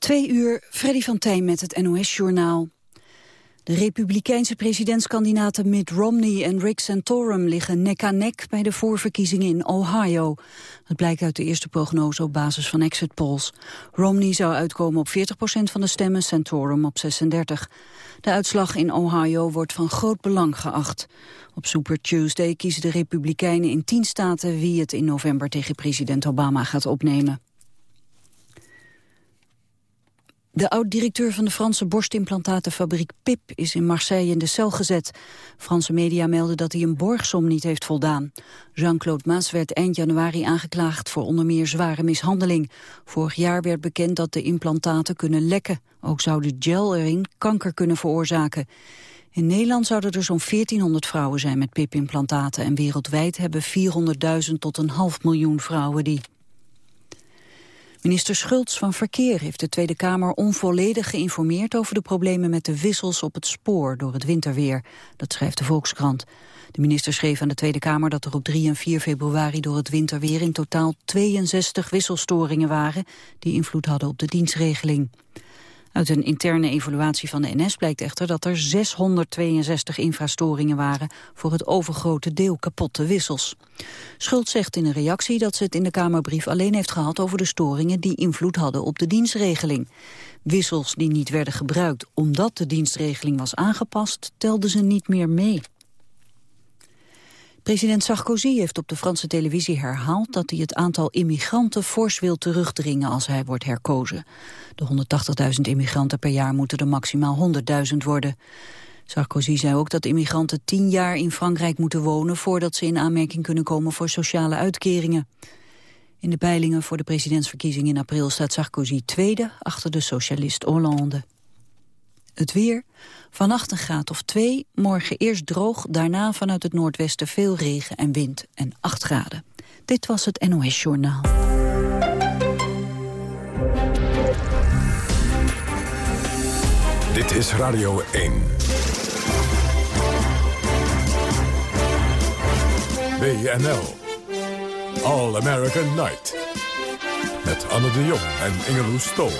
Twee uur, Freddy van Tijn met het NOS-journaal. De republikeinse presidentskandidaten Mitt Romney en Rick Santorum liggen nek aan nek bij de voorverkiezingen in Ohio. Dat blijkt uit de eerste prognose op basis van exit polls. Romney zou uitkomen op 40% van de stemmen, Santorum op 36. De uitslag in Ohio wordt van groot belang geacht. Op Super Tuesday kiezen de republikeinen in tien staten wie het in november tegen president Obama gaat opnemen. De oud-directeur van de Franse borstimplantatenfabriek PIP is in Marseille in de cel gezet. Franse media melden dat hij een borgsom niet heeft voldaan. Jean-Claude Maas werd eind januari aangeklaagd voor onder meer zware mishandeling. Vorig jaar werd bekend dat de implantaten kunnen lekken. Ook zou de gel erin kanker kunnen veroorzaken. In Nederland zouden er zo'n 1400 vrouwen zijn met PIP-implantaten... en wereldwijd hebben 400.000 tot een half miljoen vrouwen die. Minister Schultz van Verkeer heeft de Tweede Kamer onvolledig geïnformeerd over de problemen met de wissels op het spoor door het winterweer. Dat schrijft de Volkskrant. De minister schreef aan de Tweede Kamer dat er op 3 en 4 februari door het winterweer in totaal 62 wisselstoringen waren die invloed hadden op de dienstregeling. Uit een interne evaluatie van de NS blijkt echter dat er 662 infrastoringen waren voor het overgrote deel kapotte wissels. Schuld zegt in een reactie dat ze het in de Kamerbrief alleen heeft gehad over de storingen die invloed hadden op de dienstregeling. Wissels die niet werden gebruikt omdat de dienstregeling was aangepast, telden ze niet meer mee. President Sarkozy heeft op de Franse televisie herhaald dat hij het aantal immigranten fors wil terugdringen als hij wordt herkozen. De 180.000 immigranten per jaar moeten er maximaal 100.000 worden. Sarkozy zei ook dat immigranten tien jaar in Frankrijk moeten wonen voordat ze in aanmerking kunnen komen voor sociale uitkeringen. In de peilingen voor de presidentsverkiezing in april staat Sarkozy tweede achter de socialist Hollande. Het weer. Vannacht een graad of twee, morgen eerst droog, daarna vanuit het noordwesten veel regen en wind en 8 graden. Dit was het NOS Journaal. Dit is Radio 1. WNL. All American Night. Met Anne de Jong en Ingeloes Stol.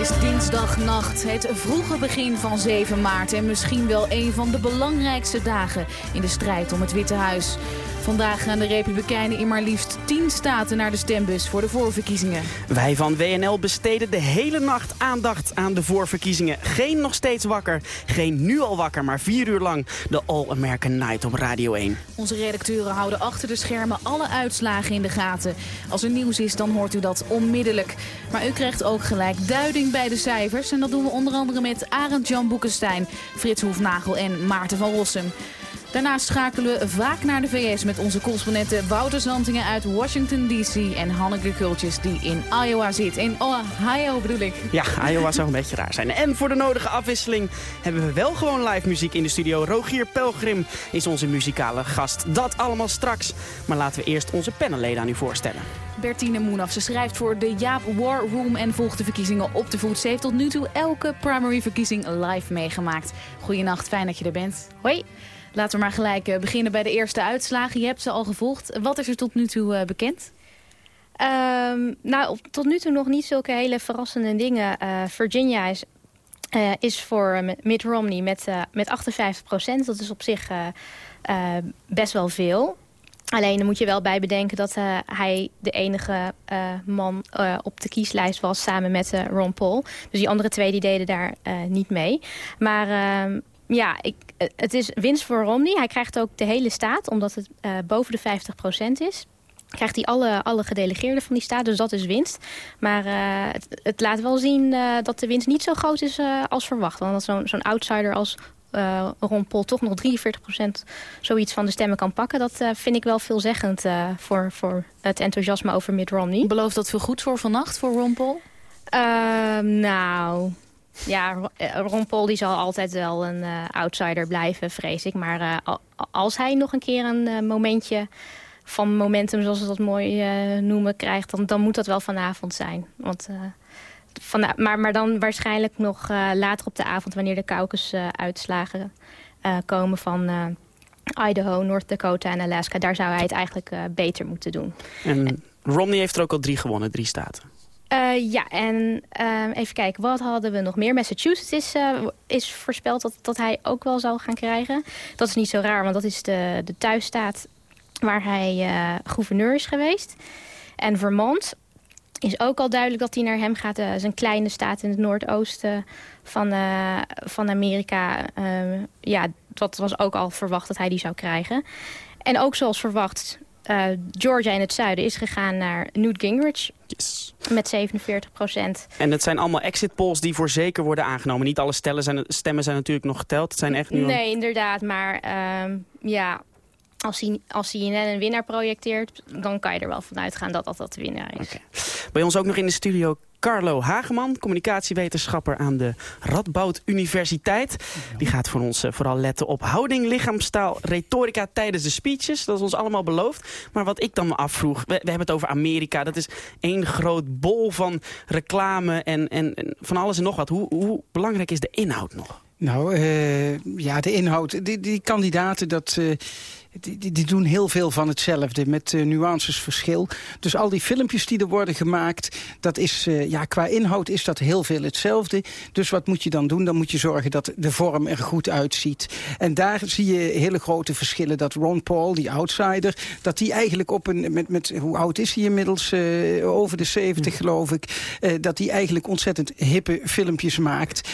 Is dinsdagnacht, het vroege begin van 7 maart... en misschien wel een van de belangrijkste dagen in de strijd om het Witte Huis. Vandaag gaan de Republikeinen in maar liefst 10 staten naar de stembus voor de voorverkiezingen. Wij van WNL besteden de hele nacht aandacht aan de voorverkiezingen. Geen nog steeds wakker, geen nu al wakker, maar vier uur lang de All American Night op Radio 1. Onze redacteuren houden achter de schermen alle uitslagen in de gaten. Als er nieuws is, dan hoort u dat onmiddellijk. Maar u krijgt ook gelijk duiding bij de cijfers. En dat doen we onder andere met Arend Jan Boekenstein, Frits Hoefnagel en Maarten van Rossum. Daarnaast schakelen we vaak naar de VS met onze correspondenten Wouter Zantingen uit Washington D.C. en Hanneke Kultjes die in Iowa zit. In Ohio bedoel ik. Ja, Iowa zou een beetje raar zijn. En voor de nodige afwisseling hebben we wel gewoon live muziek in de studio. Rogier Pelgrim is onze muzikale gast. Dat allemaal straks. Maar laten we eerst onze panelleden aan u voorstellen. Bertine Moenaf, ze schrijft voor de Jaap War Room en volgt de verkiezingen op de voet. Ze heeft tot nu toe elke primary verkiezing live meegemaakt. Goedenacht, fijn dat je er bent. Hoi. Laten we maar gelijk eh, beginnen bij de eerste uitslagen. Je hebt ze al gevolgd. Wat is er tot nu toe uh, bekend? Um, nou, tot nu toe nog niet zulke hele verrassende dingen. Uh, Virginia is, is voor Mitt Romney met, met 58 procent. Dat is op zich best wel veel. Alleen dan moet je wel bij bedenken dat hij de enige man op de kieslijst was samen met Ron Paul. Dus die andere twee die deden daar niet mee. Maar ehm, ja, ik, het is winst voor Romney. Hij krijgt ook de hele staat, omdat het uh, boven de 50% is krijgt hij alle, alle gedelegeerden van die staat. Dus dat is winst. Maar uh, het, het, laat wel zien uh, dat de winst niet zo groot is uh, als verwacht. Want zo'n zo'n outsider als Ron Paul toch nog 43% zoiets van de stemmen kan pakken... dat vind ik wel veelzeggend voor, voor het enthousiasme over Mitt Romney. Belooft dat veel goed voor vannacht voor Ron Paul? Ehm, nou, ja, eh, Ron Paul die zal altijd wel een uh, outsider blijven, vrees ik. Maar uh, als hij nog een keer een momentje van momentum, zoals ze dat mooi noemen, krijgt... Dan, dan moet dat wel vanavond zijn. Want, van, maar, maar dan waarschijnlijk nog later op de avond... wanneer de caucus-uitslagen komen van Idaho, North Dakota en Alaska. Daar zou hij het eigenlijk beter moeten doen. En Romney heeft er ook al drie gewonnen, drie staten. Uh, ja, en uh, even kijken, wat hadden we nog meer? Massachusetts is, uh, is voorspeld dat, dat hij ook wel zou gaan krijgen. Dat is niet zo raar, want dat is de, de thuisstaat waar hij gouverneur is geweest. En Vermont is ook al duidelijk dat hij naar hem gaat. Is een kleine staat in het noordoosten van, van Amerika. ja, dat was ook al verwacht dat hij die zou krijgen. En ook zoals verwacht uh, Georgia in het zuiden is gegaan naar Newt Gingrich. Yes. Met 47 procent. En het zijn allemaal exit polls die voor zeker worden aangenomen. Niet alle zijn, stemmen zijn natuurlijk nog geteld. Het zijn echt nu nee, inderdaad. Maar uh, ja, als hij, als hij een winnaar projecteert... dan kan je er wel van uitgaan dat dat, dat de winnaar is. Okay. Bij ons ook nog in de studio Carlo Hageman, communicatiewetenschapper aan de Radboud Universiteit. Die gaat voor ons eh, vooral letten op houding, lichaamstaal, retorica tijdens de speeches. Dat is ons allemaal beloofd. Maar wat ik dan me afvroeg, we, hebben het over Amerika. Dat is één groot bol van reclame en, en, en van alles en nog wat. Hoe, hoe belangrijk is de inhoud nog? Nou, uh, ja, de inhoud. Die, die kandidaten, dat... Uh die, die, doen heel veel van hetzelfde, met uh, nuances verschil. Dus al die filmpjes die er worden gemaakt, dat is, uh, ja, qua inhoud is dat heel veel hetzelfde. Dus wat moet je dan doen? Dan moet je zorgen dat de vorm er goed uitziet. En daar zie je hele grote verschillen. Dat Ron Paul, die outsider, dat die eigenlijk op een, met, met hoe oud is hij inmiddels? Uh, over de 70 geloof ik. dat die eigenlijk ontzettend hippe filmpjes maakt.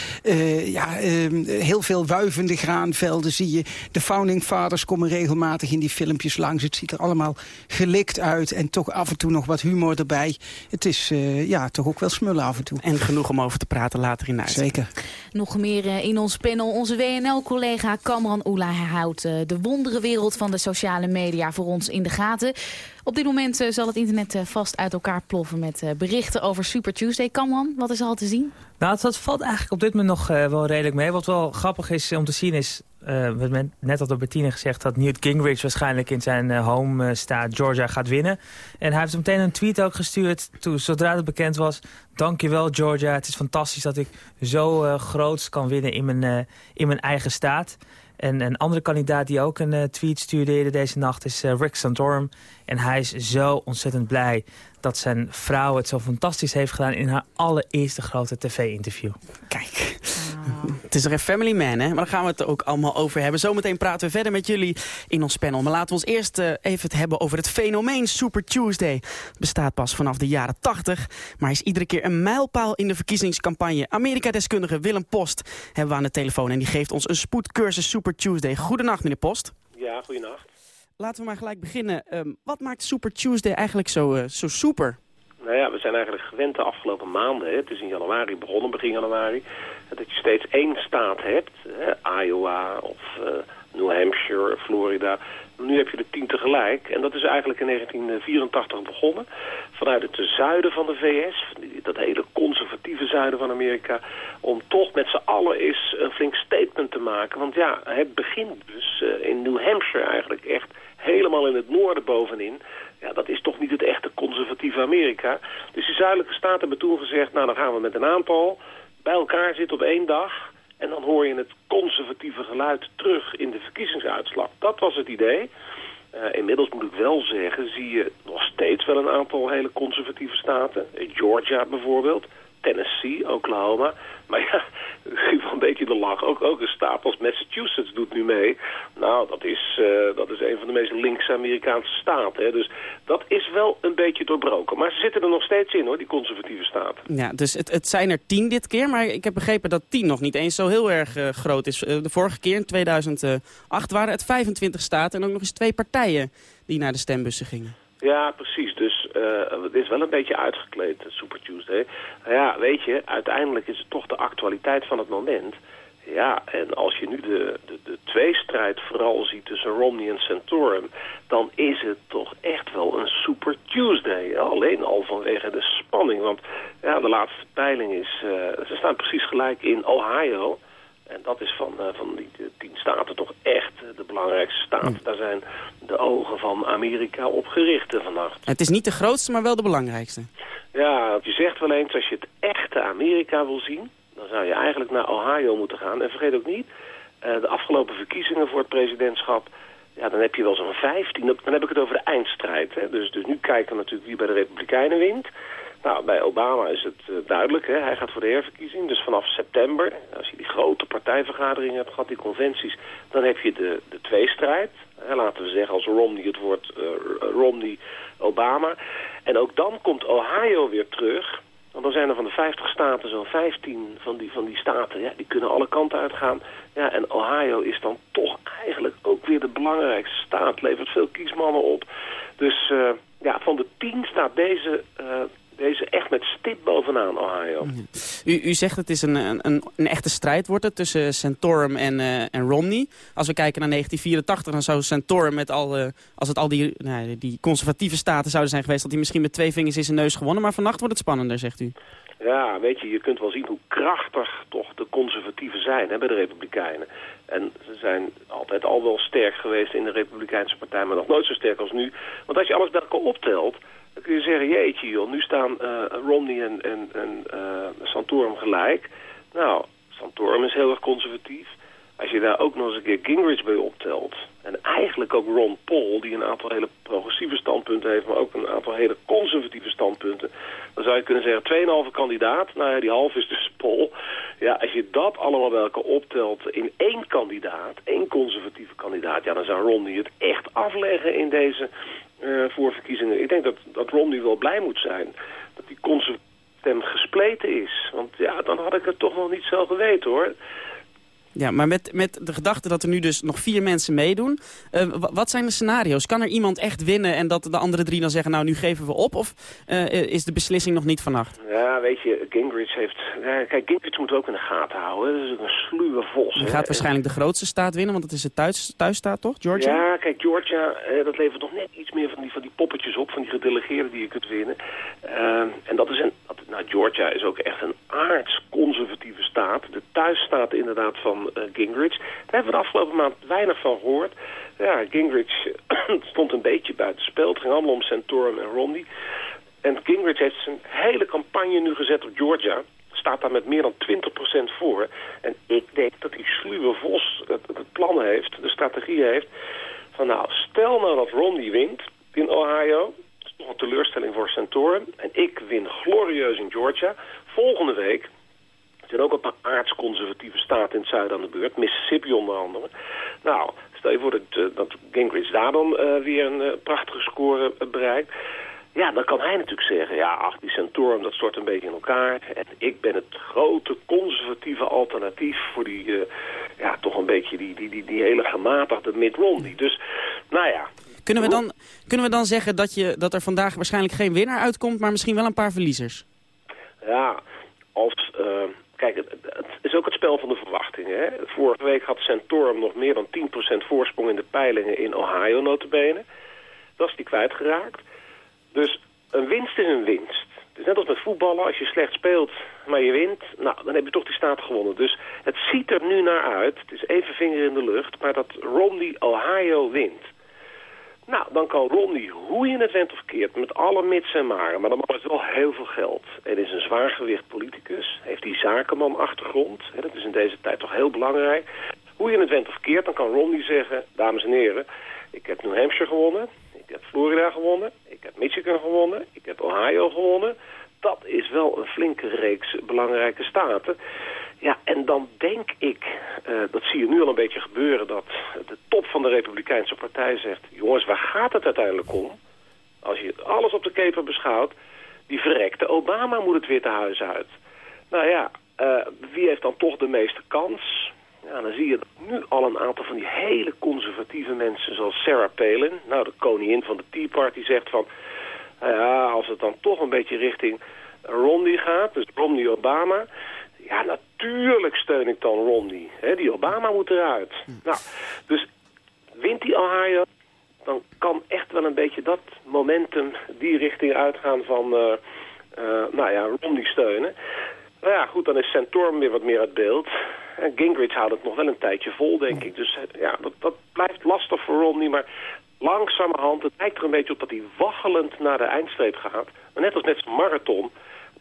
ja, ehm, heel veel wuivende graanvelden zie je. De Founding Fathers komen regelmatig in die filmpjes langs. Het ziet er allemaal gelikt uit en toch af en toe nog wat humor erbij. Het is uh, ja, toch ook wel smullen af en toe. En genoeg om over te praten later in de Zeker. Nog meer uh, in ons panel. Onze WNL-collega Kamran Oela houdt uh, de wonderenwereld van de sociale media voor ons in de gaten. Op dit moment zal het internet vast uit elkaar ploffen met berichten over Super Tuesday. Kamran, wat is er al te zien? Nou, dat valt eigenlijk op dit moment nog wel redelijk mee. Wat wel grappig is om te zien is uh, net had door Bettine gezegd dat Newt Gingrich waarschijnlijk in zijn uh, home staat Georgia gaat winnen. En hij heeft meteen een tweet ook gestuurd toen, zodra het bekend was. Dankjewel Georgia, het is fantastisch dat ik zo groots kan winnen in mijn, in mijn eigen staat. En een andere kandidaat die ook een tweet stuurde deze nacht is Rick Santorum. En hij is zo ontzettend blij dat zijn vrouw het zo fantastisch heeft gedaan in haar allereerste grote tv-interview. Kijk, het is er een family man, hè? Maar daar gaan we het ook allemaal over hebben. Zometeen praten we verder met jullie in ons panel. Maar laten we ons eerst uh, even het hebben over het fenomeen Super Tuesday. Het bestaat pas vanaf de jaren 80, maar is iedere keer een mijlpaal in de verkiezingscampagne. Amerika-deskundige Willem Post hebben we aan de telefoon en die geeft ons een spoedcursus Super Tuesday. Goedenacht, meneer Post. Ja, goedenacht. Laten we maar gelijk beginnen. Um, wat maakt Super Tuesday eigenlijk zo, uh, zo super? Nou ja, we zijn eigenlijk gewend de afgelopen maanden. Hè. Het is in januari begonnen, begin januari. Dat je steeds één staat hebt. Hè, Iowa of uh, New Hampshire, Florida. Nu heb je er tien tegelijk. En dat is eigenlijk in 1984 begonnen. Vanuit het zuiden van de VS, dat hele conservatieve zuiden van Amerika... om toch met z'n allen eens een flink statement te maken. Want ja, het begint dus uh, in New Hampshire eigenlijk echt helemaal in het noorden bovenin. Ja, dat is toch niet het echte conservatieve Amerika. Dus de zuidelijke staten hebben toen gezegd... nou, dan gaan we met een aantal bij elkaar zitten op één dag... en dan hoor je het conservatieve geluid terug in de verkiezingsuitslag. Dat was het idee. Uh, inmiddels moet ik wel zeggen, zie je nog steeds wel een aantal hele conservatieve staten. Georgia bijvoorbeeld, Tennessee, Oklahoma. Maar ja, wel een beetje de lach. Ook, ook een staat als Massachusetts doet nu mee. Nou, dat is, uh, dat is een van de meest linkse Amerikaanse staten. Hè. Dus dat is wel een beetje doorbroken. Maar ze zitten er nog steeds in, hoor, die conservatieve staten. Ja, dus het, het zijn er tien dit keer. Maar ik heb begrepen dat tien nog niet eens zo heel erg uh, groot is. Uh, de vorige keer, in 2008, waren het 25 staten en ook nog eens twee partijen die naar de stembussen gingen. Ja, precies. Dus uh, het is wel een beetje uitgekleed, Super Tuesday. Ja, weet je, uiteindelijk is het toch de actualiteit van het moment. Ja, en als je nu de, de, de tweestrijd vooral ziet tussen Romney en Santorum... dan is het toch echt wel een Super Tuesday. Alleen al vanwege de spanning. Want ja, de laatste peiling is... Uh, ze staan precies gelijk in Ohio... En dat is van, uh, van die tien staten toch echt de belangrijkste staat. Mm. Daar zijn de ogen van Amerika op gericht vannacht. Het is niet de grootste, maar wel de belangrijkste. Ja, je zegt wel eens, als je het echte Amerika wil zien... dan zou je eigenlijk naar Ohio moeten gaan. En vergeet ook niet, uh, de afgelopen verkiezingen voor het presidentschap... ja, dan heb je wel zo'n 15. Dan heb ik het over de eindstrijd. Hè. Dus, dus nu kijken we natuurlijk wie bij de Republikeinen wint. Nou, bij Obama is het uh, duidelijk. Hè. Hij gaat voor de herverkiezing. Dus vanaf september, als je die grote partijvergaderingen hebt gehad, die conventies... dan heb je de, de tweestrijd. Hè, laten we zeggen als Romney het wordt uh, Romney-Obama. En ook dan komt Ohio weer terug... Want dan zijn er van de 50 staten zo'n 15 van die, van die staten, ja, die kunnen alle kanten uitgaan. Ja, en Ohio is dan toch eigenlijk ook weer de belangrijkste staat, levert veel kiesmannen op. Dus uh, ja, van de 10 staat deze deze echt met stip bovenaan Ohio. U, u zegt het is een, een, een echte strijd wordt het tussen Santorum en, uh, en Romney. Als we kijken naar 1984 dan zou Santorum met al, uh, als het al die, nou, die conservatieve staten zouden zijn geweest... dat hij misschien met twee vingers in zijn neus gewonnen. Maar vannacht wordt het spannender, zegt u. Ja, weet je, je kunt wel zien hoe krachtig toch de conservatieven zijn hè, bij de Republikeinen. En ze zijn altijd al wel sterk geweest in de Republikeinse partij, maar nog nooit zo sterk als nu. Want als je alles bij elkaar optelt, dan kun je zeggen, jeetje joh, nu staan uh, Romney en, en, en uh, Santorum gelijk. Nou, Santorum is heel erg conservatief. Als je daar ook nog eens een keer Gingrich bij optelt... en eigenlijk ook Ron Paul, die een aantal hele progressieve standpunten heeft... maar ook een aantal hele conservatieve standpunten... dan zou je kunnen zeggen, 2,5 kandidaat. Nou ja, die half is dus Paul. Ja, als je dat allemaal elkaar optelt in één kandidaat... één conservatieve kandidaat... ja, dan zou Romney het echt afleggen in deze uh, voorverkiezingen. Ik denk dat, dat Romney wel blij moet zijn dat die conservatieve gespleten is. Want ja, dan had ik het toch nog niet zo geweten hoor. Ja, maar met, met de gedachte dat er nu dus nog vier mensen meedoen. Uh, wat zijn de scenario's? Kan er iemand echt winnen en dat de andere drie dan zeggen... nou, nu geven we op? Of uh, is de beslissing nog niet vannacht? Ja, weet je, Gingrich heeft... Kijk, Gingrich moet ook in de gaten houden. Dat is ook een sluwe vos. Hij gaat waarschijnlijk de grootste staat winnen, want het is het thuis, thuisstaat, toch? Georgia? Ja, kijk, Georgia, eh, dat levert nog net iets meer van die, van die poppetjes op... van die gedelegeerden die je kunt winnen. en dat is een... Nou, Georgia is ook echt een aards-conservatieve staat. De thuisstaat inderdaad van uh, Gingrich. Daar hebben we de afgelopen maand weinig van gehoord. Ja, Gingrich stond een beetje buiten spel. Het ging allemaal om Santorum en Romney. En Gingrich heeft zijn hele campagne nu gezet op Georgia. Staat daar met meer dan 20% voor. En ik denk dat die sluwe Vos het, het plan heeft, de strategie heeft... van nou, stel nou dat Romney wint in Ohio... Toch een teleurstelling voor Santorum. En ik win glorieus in Georgia. Volgende week zijn ook een paar aardsconservatieve staten in het zuiden aan de beurt. Mississippi onder andere. Nou, stel je voor dat, uh, dat Gingrich daar dan uh, weer een uh, prachtige score bereikt. Ja, dan kan hij natuurlijk zeggen, ja, ach, die Santorum, dat stort een beetje in elkaar. En ik ben het grote conservatieve alternatief voor die, ja, toch een beetje die, die, die, die hele gematigde Mitt Romney. Dus, nou ja. Kunnen we dan, kunnen we dan zeggen dat, je, dat er vandaag waarschijnlijk geen winnaar uitkomt, maar misschien wel een paar verliezers? Ja, als... Kijk, het, is ook het spel van de verwachtingen. Hè? Vorige week had Santorum nog meer dan 10% voorsprong in de peilingen in Ohio notabene. Dat is die kwijtgeraakt. Dus een winst is een winst. Is net als met voetballen, als je slecht speelt, maar je wint, nou, dan heb je toch die staat gewonnen. Dus het ziet er nu naar uit, het is even vinger in de lucht, maar dat Romney Ohio wint. Nou, dan kan Romney, hoe je het went of keert, met alle mits en maren, maar dan is wel heel veel geld. En is een zwaargewicht politicus, heeft die zakenman-achtergrond, dat is in deze tijd toch heel belangrijk. Hoe je het went of keert, dan kan Romney zeggen, dames en heren, ik heb New Hampshire gewonnen, ik heb Florida gewonnen, ik heb Michigan gewonnen, ik heb Ohio gewonnen. Dat is wel een flinke reeks belangrijke staten. Ja, en dan denk ik, uh, dat zie je nu al een beetje gebeuren... dat de top van de Republikeinse partij zegt... jongens, waar gaat het uiteindelijk om? Als je alles op de keper beschouwt... die verrekte Obama moet het weer te huis uit. Nou ja, uh, wie heeft dan toch de meeste kans? Ja, dan zie je nu al een aantal van die hele conservatieve mensen... zoals Sarah Palin, nou de koningin van de Tea Party, zegt van... Nou ja, als het dan toch een beetje richting Romney gaat, dus Romney-Obama... Ja, natuurlijk steun ik dan Romney. He, die Obama moet eruit. Hm. Nou, dus wint die Ohio, dan kan echt wel een beetje dat momentum die richting uitgaan van, uh, uh, nou ja, Romney steunen. Nou ja, goed, dan is Santorum weer wat meer uit beeld. En Gingrich houdt het nog wel een tijdje vol, denk ik. Dus eh, ja, dat, dat blijft lastig voor Romney, maar langzamerhand, het lijkt er een beetje op dat hij waggelend naar de eindstreep gaat. Maar net als met zijn marathon,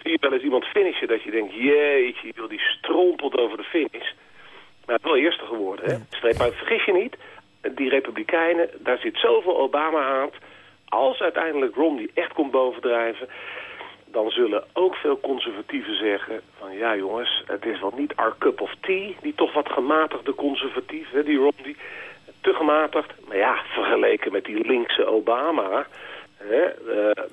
zie je wel eens iemand finishen dat je denkt, jeetje, die strompelt over de finish. Maar het is wel eerste geworden, hè? Streep, maar vergis je niet, die republikeinen, daar zit zoveel Obama-haat. Als uiteindelijk Romney echt komt bovendrijven dan zullen ook veel conservatieven zeggen van ja jongens, het is wel niet our cup of tea, die toch wat gematigde conservatief, hè, die Romney, te gematigd. Maar ja, vergeleken met die linkse Obama, hè, uh,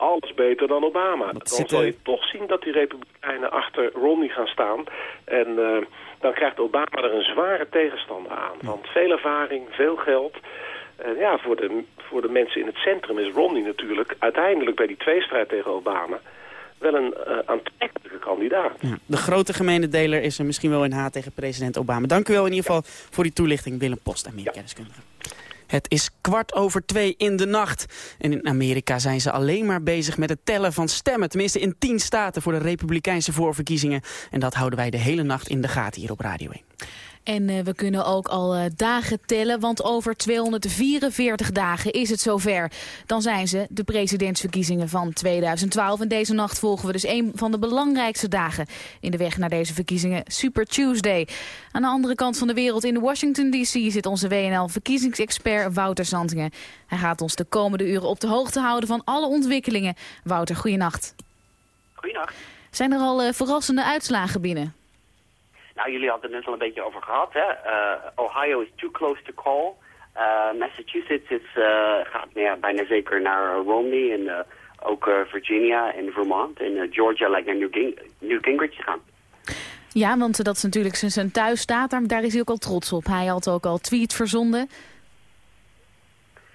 alles beter dan Obama. dan zal je toch zien dat die republikeinen achter Romney gaan staan en uh, dan krijgt Obama er een zware tegenstander aan. Want veel ervaring, veel geld... En ja, voor de, voor de mensen in het centrum is Romney natuurlijk uiteindelijk bij die tweestrijd tegen Obama wel een uh, aantrekkelijke kandidaat. Ja, de grote gemene deler is er misschien wel in haat tegen president Obama. Dank u wel in ieder geval voor die toelichting, Willem Post, Amerika-deskundige. Het is kwart over twee in de nacht. En in Amerika zijn ze alleen maar bezig met het tellen van stemmen. Tenminste in tien staten voor de republikeinse voorverkiezingen. En dat houden wij de hele nacht in de gaten hier op Radio 1. En uh, we kunnen ook al uh, dagen tellen, want over 244 dagen is het zover. Dan zijn ze de presidentsverkiezingen van 2012. En deze nacht volgen we dus een van de belangrijkste dagen in de weg naar deze verkiezingen, Super Tuesday. Aan de andere kant van de wereld in Washington D.C. zit onze WNL-verkiezingsexpert Wouter Zantingen. Hij gaat ons de komende uren op de hoogte houden van alle ontwikkelingen. Wouter, goeienacht. Goeienacht. Zijn er al uh, verrassende uitslagen binnen? Nou, jullie hadden het net al een beetje over gehad. Hè? Uh, Ohio is too close to call. Uh, Massachusetts is, uh, gaat bijna zeker naar Romney. En ook Virginia en Vermont. En Georgia lijkt naar New, Ging New Gingrich te gaan. Ja, want dat is natuurlijk zijn thuisstaat. Daar is hij ook al trots op. Hij had ook al tweet verzonden.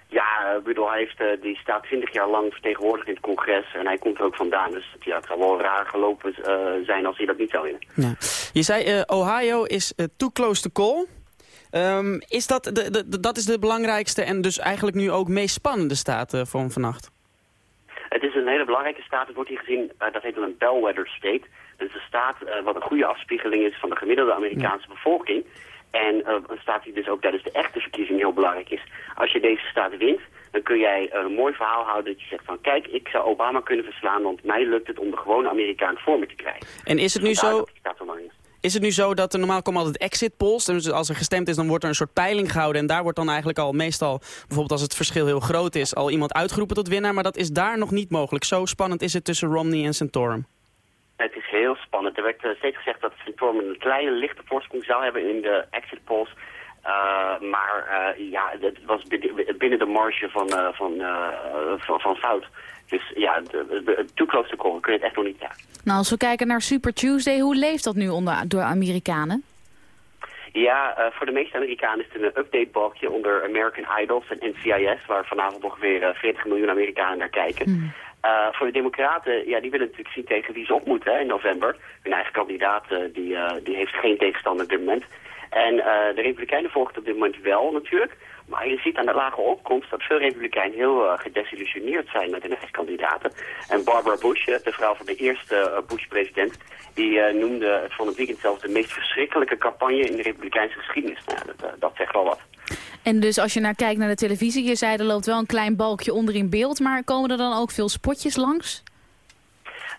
Ja, ik bedoel, hij heeft, uh, die staat 20 jaar lang vertegenwoordigd in het congres en hij komt er ook vandaan. Dus ja, het zou wel raar gelopen uh, zijn als hij dat niet zou winnen. Ja. Je zei uh, Ohio is too close to call. Um, is dat, de, de, dat is de belangrijkste en dus eigenlijk nu ook meest spannende staat van vannacht? Het is een hele belangrijke staat. Het wordt hier gezien, dat heet een bellwether state. Dus een staat wat een goede afspiegeling is van de gemiddelde Amerikaanse bevolking. En uh, een staat die dus ook tijdens de echte verkiezing heel belangrijk is. Als je deze staat wint, dan kun jij een mooi verhaal houden dat je zegt van... kijk, ik zou Obama kunnen verslaan, want mij lukt het om de gewone Amerikaan voor me te krijgen. En is het nu zo... Is het nu zo dat er normaal komen altijd exit polls? Dus als er gestemd is, dan wordt er een soort peiling gehouden. En daar wordt dan eigenlijk al meestal, bijvoorbeeld als het verschil heel groot is... al iemand uitgeroepen tot winnaar. Maar dat is daar nog niet mogelijk. Zo spannend is het tussen Romney en Santorum. Het is heel spannend. Er werd uh, steeds gezegd dat Santorum een kleine lichte voorsprong zou hebben in de exit polls. Uh, maar uh, ja, het was binnen de marge van, van, van, van, fout. Dus ja, too close to call. Kun je het echt nog niet zeggen. Nou, als we kijken naar Super Tuesday, hoe leeft dat nu onder, door Amerikanen? Ja, voor de meeste Amerikanen is het een updatebalkje onder American Idols en NCIS... waar vanavond ongeveer 40 miljoen Amerikanen naar kijken. Hmm. Uh, voor de democraten, ja, die willen natuurlijk zien tegen wie ze op moeten in november. Hun eigen kandidaat, uh, die, uh, die heeft geen tegenstander op dit moment. En de republikeinen volgen op dit moment wel natuurlijk. Maar je ziet aan de lage opkomst dat veel republikeinen heel gedesillusioneerd zijn met hun eigen kandidaten. En Barbara Bush, de vrouw van de eerste Bush-president, die noemde het van het weekend zelfs de meest verschrikkelijke campagne in de republikeinse geschiedenis. Nou, dat, dat zegt wel wat. En dus als je naar kijkt naar de televisie, je zei er loopt wel een klein balkje onder in beeld, maar komen er dan ook veel spotjes langs?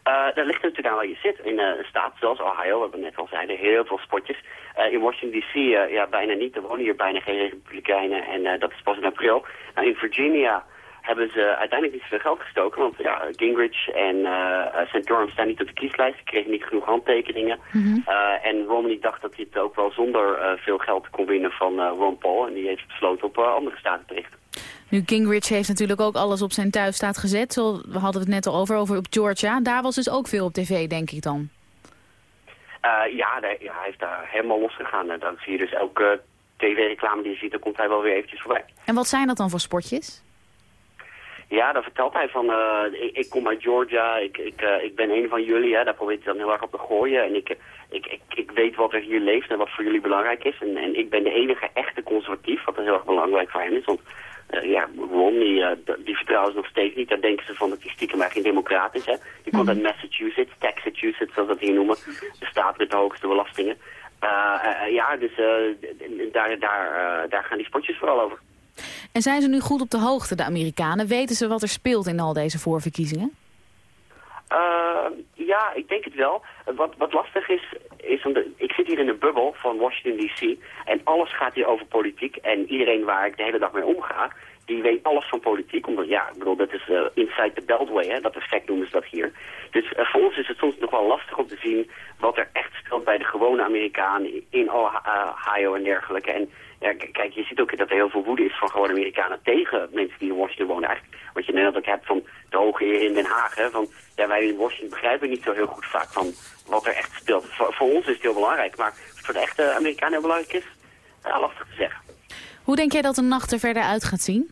Uh, dat ligt natuurlijk aan waar je zit. In een staat zoals Ohio, wat we net al zeiden, heel veel spotjes. Uh, in Washington D.C. ja, bijna niet. Er wonen hier bijna geen republikeinen en dat is pas in april. Nou, in Virginia hebben ze uiteindelijk niet zoveel geld gestoken. Want ja, Gingrich en uh, Santorum staan niet op de kieslijst. Ze kregen niet genoeg handtekeningen. Mhm. Eh, en Romney dacht dat hij het ook wel zonder veel geld kon winnen van Ron Paul. En die heeft besloten op andere staten te richten. Nu, Gingrich heeft natuurlijk ook alles op zijn thuisstaat gezet. Zo, we hadden het net al over, over op Georgia. Daar was dus ook veel op tv, denk ik dan. ja, hij heeft daar helemaal losgegaan. Dan zie je dus elke tv-reclame die je ziet, dan komt hij wel weer eventjes voorbij. En wat zijn dat dan voor sportjes? Ja, dan vertelt hij van, uh, ik, ik, kom uit Georgia, ik, ik, uh, ik ben een van jullie, hè, daar probeert hij dan heel erg op te gooien. En ik, ik, ik, ik weet wat er hier leeft en wat voor jullie belangrijk is. En, en ik ben de enige echte conservatief, wat heel erg belangrijk voor hem is. Want uh, ja, Romney, die vertrouwen ze nog steeds niet. Daar denken ze van dat hij stiekem eigenlijk geen democraat is. Hè. Die komt uit Massachusetts, Texas, zoals dat hier noemen. De staat met de hoogste belastingen. ja, dus daar, daar, daar gaan die spotjes vooral over. En zijn ze nu goed op de hoogte, de Amerikanen? Weten ze wat er speelt in al deze voorverkiezingen? Uh, ja, ik denk het wel. Wat, wat lastig is, is, omdat, ik zit hier in een bubbel van Washington D.C. en alles gaat hier over politiek. En iedereen waar ik de hele dag mee omga, die weet alles van politiek. Omdat, ja, ik bedoel, dat is uh, inside the beltway, hè, dat effect noemen ze dat hier. Dus uh, voor ons is het soms nog wel lastig om te zien wat er echt speelt bij de gewone Amerikaan in Ohio en dergelijke. Ja, kijk, je ziet ook dat er heel veel woede is van gewone Amerikanen tegen mensen die in Washington wonen. Eigenlijk wat je net ook hebt van de hoge heer in Den Haag. Hè, van, ja, wij in Washington begrijpen niet zo heel goed vaak van wat er echt speelt. Voor, ons is het heel belangrijk, maar voor de echte Amerikanen heel belangrijk is, ja, lastig te zeggen. Hoe denk jij dat de nacht er verder uit gaat zien?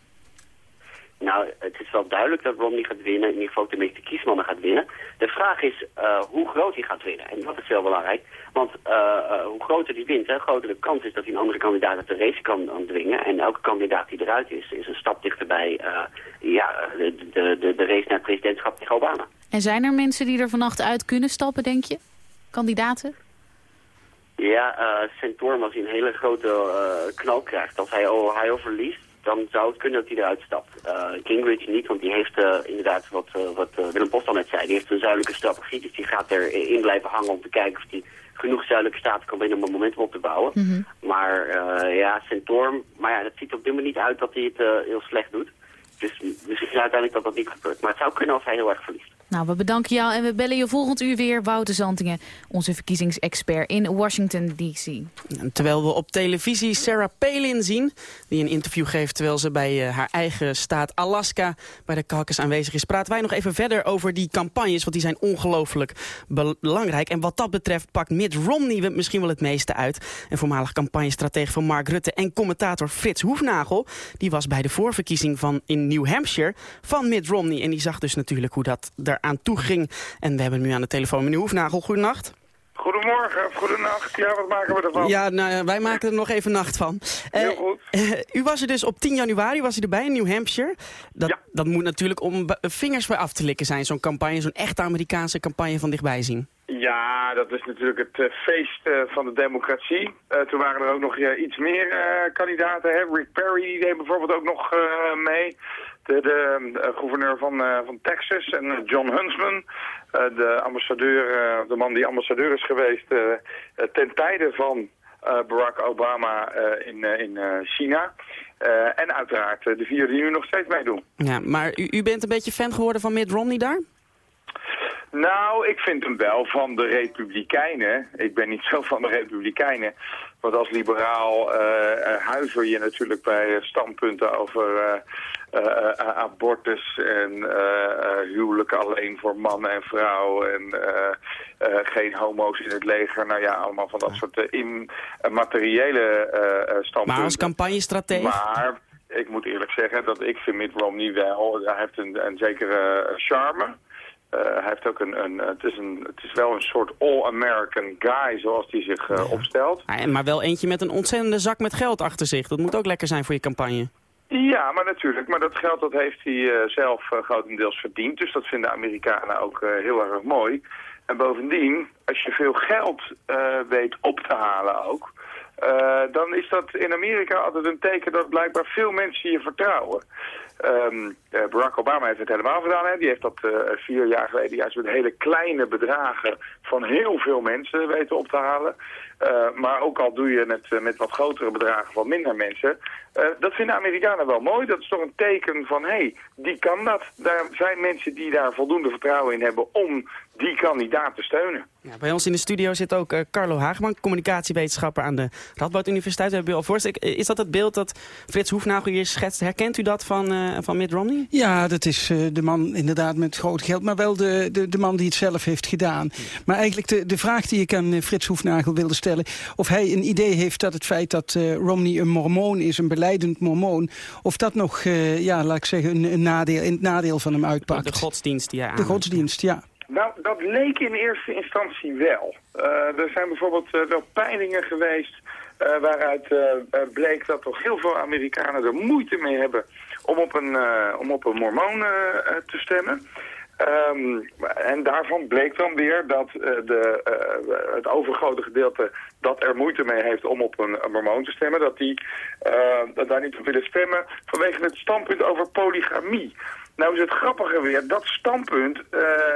Nou, het is wel duidelijk dat Romney gaat winnen. In ieder geval de meeste kiesmannen gaat winnen. De vraag is uh, hoe groot hij gaat winnen. En dat is heel belangrijk. Want uh, uh, hoe groter hij wint, hè, groter de kans is dat hij een andere kandidaat uit de race kan dwingen. En elke kandidaat die eruit is, is een stap dichterbij ja, de, de, de, de race naar het presidentschap tegen Obama. En zijn er mensen die er vannacht uit kunnen stappen, denk je? Kandidaten? Ja, uh, Santorum als hij een hele grote knal krijgt. Als hij Ohio verliest, dan zou het kunnen dat hij eruit stapt. Gingrich niet, want die heeft uh, inderdaad, wat, uh, wat Willem Post al net zei, die heeft een zuidelijke strategie. Dus die gaat erin blijven hangen om te kijken of hij genoeg zuidelijke staten kan winnen om een momentum op te bouwen. Mm -hmm. Maar ja, Santorum, maar ja, het ziet er op dit moment niet uit dat hij het heel slecht doet. Dus misschien uiteindelijk dat dat niet gebeurt. Maar het zou kunnen als hij heel erg verliest. Nou, we bedanken jou en we bellen je volgend uur weer. Wouter Zantingen, onze verkiezingsexpert in Washington D.C. Terwijl we op televisie Sarah Palin zien... die een interview geeft terwijl ze bij uh, haar eigen staat Alaska... bij de caucus aanwezig is, praten wij nog even verder over die campagnes... want die zijn ongelooflijk belangrijk. En wat dat betreft pakt Mitt Romney misschien wel het meeste uit. En voormalig campagnestratege van Mark Rutte en commentator Frits Hoefnagel... die was bij de voorverkiezing van in New Hampshire van Mitt Romney... en die zag dus natuurlijk hoe dat er aan toe ging. En we hebben nu aan de telefoon meneer Hoefnagel. Goedenacht. Goedemorgen of goedenacht. Ja, wat maken we ervan? Ja, nou, wij maken er nog even nacht van. Heel uh, goed. Uh, u was er dus op 10 januari was u erbij in New Hampshire. Dat, ja. dat moet natuurlijk om vingers bij af te likken zijn, zo'n campagne, zo'n echte Amerikaanse campagne van dichtbij zien. Ja, dat is natuurlijk het uh, feest van de democratie. Toen waren er ook nog iets meer kandidaten. Hè? Rick Perry die deed bijvoorbeeld ook nog mee. De, de gouverneur van, van Texas en John Huntsman. de ambassadeur, de man die ambassadeur is geweest ten tijde van Barack Obama in, in China. en uiteraard de vier die nu nog steeds meedoen. Ja, maar u, u bent een beetje fan geworden van Mitt Romney daar? Nou, ik vind hem wel van de Republikeinen. Ik ben niet zo van de Republikeinen. Want als liberaal uh, huiver je natuurlijk bij standpunten over uh, uh, abortus en huwelijk alleen voor man en vrouw en geen homo's in het leger. Nou ja, allemaal van dat soort immateriële standpunten. Maar als campagnestratege? Maar ik moet eerlijk zeggen dat ik vind Mitt Romney wel, hij heeft een, een zekere charme. Uh, hij heeft ook een, een, het, is een, het is wel een soort all-American guy zoals hij zich ja. opstelt. Ja, maar wel eentje met een ontzettende zak met geld achter zich. Dat moet ook lekker zijn voor je campagne. Ja, maar natuurlijk. Maar dat geld dat heeft hij uh, zelf grotendeels verdiend. Dus dat vinden Amerikanen ook heel erg mooi. En bovendien, als je veel geld weet op te halen ook... dan is dat in Amerika altijd een teken dat blijkbaar veel mensen je vertrouwen. Um, uh, Barack Obama heeft het helemaal gedaan. Die heeft dat uh, vier jaar geleden juist met hele kleine bedragen van heel veel mensen weten op te halen. Uh, maar ook al doe je het met wat grotere bedragen van minder mensen. dat vinden Amerikanen wel mooi. Dat is toch een teken van, hé, hey, die kan dat. Daar zijn mensen die daar voldoende vertrouwen in hebben om die kandidaat te steunen. Ja, bij ons in de studio zit ook Carlo Hageman, communicatiewetenschapper aan de Radboud Universiteit. We hebben u al. Is dat het beeld dat Frits Hoefnagel hier schetst? Herkent u dat van, uh, van Mitt Romney? Ja, dat is uh, de man inderdaad met groot geld, maar wel de, de, de man die het zelf heeft gedaan. Maar eigenlijk de, de vraag die ik aan Frits Hoefnagel wilde stellen, of hij een idee heeft dat het feit dat Romney een mormoon is, een beleidend mormoon, of dat nog, ja, laat ik zeggen, een, een nadeel, in het nadeel van hem uitpakt. De godsdienst, ja. De godsdienst, ja. Nou, dat leek in eerste instantie wel. Uh, er zijn bijvoorbeeld uh, wel peilingen geweest uh, waaruit bleek dat toch heel veel Amerikanen er moeite mee hebben om op een, om op een mormoon te stemmen. Um, en daarvan bleek dan weer dat de, het overgrote gedeelte dat er moeite mee heeft om op een, een mormoon te stemmen, dat die dat daar niet op willen stemmen vanwege het standpunt over polygamie. Nou is het grappige weer, dat standpunt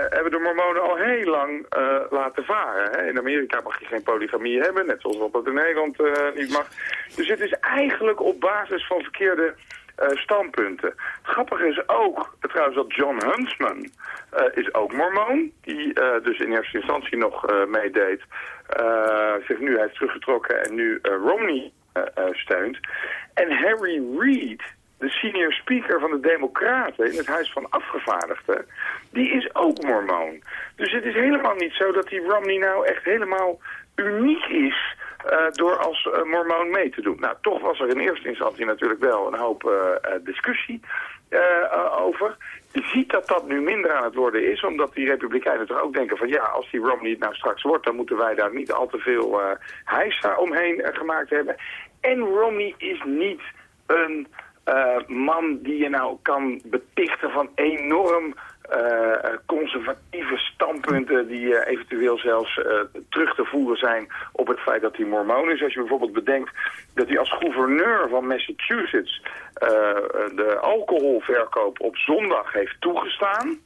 hebben de mormonen al heel lang laten varen. Hè? In Amerika mag je geen polygamie hebben, net zoals wat dat in Nederland niet mag. Dus het is eigenlijk op basis van verkeerde standpunten. Het grappige is ook, trouwens, dat John Huntsman is ook mormoon. Die dus in eerste instantie nog meedeed. zich nu heeft teruggetrokken en nu Romney steunt. En Harry Reid de senior speaker van de Democraten in het Huis van Afgevaardigden, die is ook mormoon. Dus het is helemaal niet zo dat die Romney nou echt helemaal uniek is uh, door als uh, mormoon mee te doen. Nou, toch was er in eerste instantie natuurlijk wel een hoop uh, discussie over. Je ziet dat dat nu minder aan het worden is, omdat die republikeinen toch ook denken van ja, als die Romney het nou straks wordt, dan moeten wij daar niet al te veel hijsa omheen gemaakt hebben. En Romney is niet een man die je nou kan betichten van enorm uh, conservatieve standpunten die uh, eventueel zelfs terug te voeren zijn op het feit dat hij mormoon is. Als je bijvoorbeeld bedenkt dat hij als gouverneur van Massachusetts de alcoholverkoop op zondag heeft toegestaan.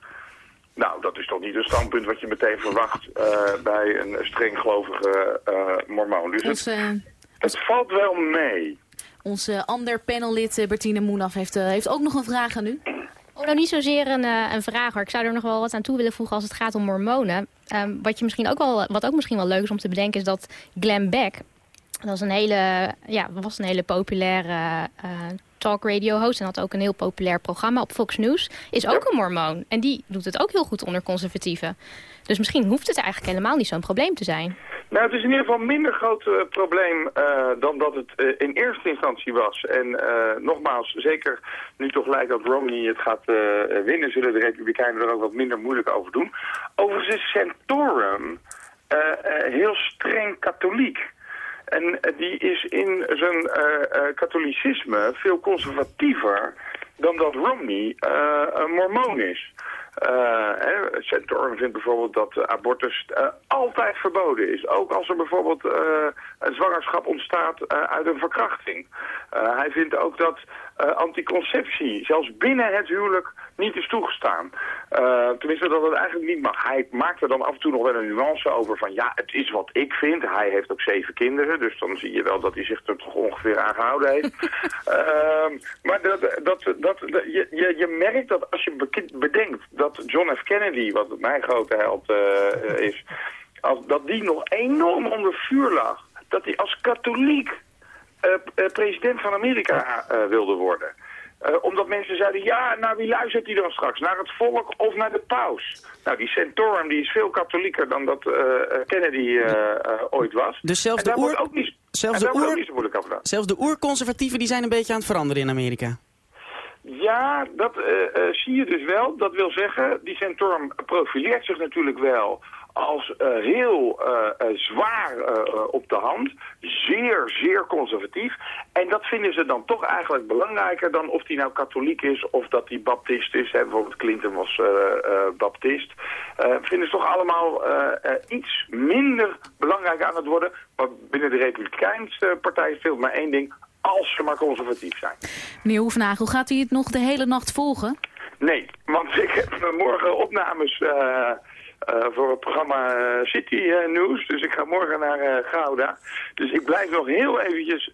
Nou, dat is toch niet een standpunt wat je meteen verwacht bij een streng gelovige mormoon. Dus het, het valt wel mee. Onze ander panellid eh, Bertine Moenaf heeft, eh, heeft ook nog een vraag aan u. Oh, nou niet zozeer een, uh, een vraag hoor. Ik zou er nog wel wat aan toe willen voegen als het gaat om hormonen. Um, wat, je misschien ook wel, wat ook misschien wel leuk is om te bedenken is dat Glenn Beck... Dat is een hele, ja, was een hele populaire uh, talk radio host en had ook een heel populair programma op Fox News. Is ook een mormoon en die doet het ook heel goed onder conservatieven. Dus misschien hoeft het eigenlijk helemaal niet zo'n probleem te zijn. Nou, het is in ieder geval een minder groot uh, probleem uh, dan dat het uh, in eerste instantie was. En nogmaals, zeker nu toch lijkt dat Romney het gaat winnen, zullen de Republikeinen er ook wat minder moeilijk over doen. Overigens is Santorum heel streng katholiek. En die is in zijn katholicisme veel conservatiever dan dat Romney een mormoon is. Uh, Centorum vindt bijvoorbeeld dat abortus uh, altijd verboden is. Ook als er bijvoorbeeld een zwangerschap ontstaat uit een verkrachting. hij vindt ook dat anticonceptie, zelfs binnen het huwelijk, niet is toegestaan. tenminste dat het eigenlijk niet mag. Hij maakt er dan af en toe nog wel een nuance over van ja, het is wat ik vind. Hij heeft ook zeven kinderen, dus dan zie je wel dat hij zich er toch ongeveer aan gehouden heeft. Ehm, maar dat, dat, dat, je, je, je merkt dat als je bedenkt dat John F. Kennedy, wat mijn grote held uh, is, als, dat die nog enorm onder vuur lag. Dat hij als katholiek uh, president van Amerika wilde worden. Omdat mensen zeiden, ja, naar wie luistert hij dan straks? Naar het volk of naar de paus? Nou, die Centorum die is veel katholieker dan dat Kennedy ooit was. Dus zelfs de oer... Ook niet, zelfs de oer... Zelfs de oerconservatieven die zijn een beetje aan het veranderen in Amerika. Ja, dat zie je dus wel. Dat wil zeggen, die Centorm profileert zich natuurlijk wel als uh, heel zwaar op de hand. Zeer, zeer conservatief. En dat vinden ze dan toch eigenlijk belangrijker dan of hij nou katholiek is of dat hij baptist is. Hè. Bijvoorbeeld Clinton was baptist. vinden ze toch allemaal iets minder belangrijk aan het worden. Maar binnen de Republikeinse partij speelt maar één ding als ze maar conservatief zijn. Meneer Hoefnagel, gaat u het nog de hele nacht volgen? Nee, want ik heb morgen opnames uh, uh, voor het programma eh, City News. Dus ik ga morgen naar Gouda. Dus ik blijf nog heel eventjes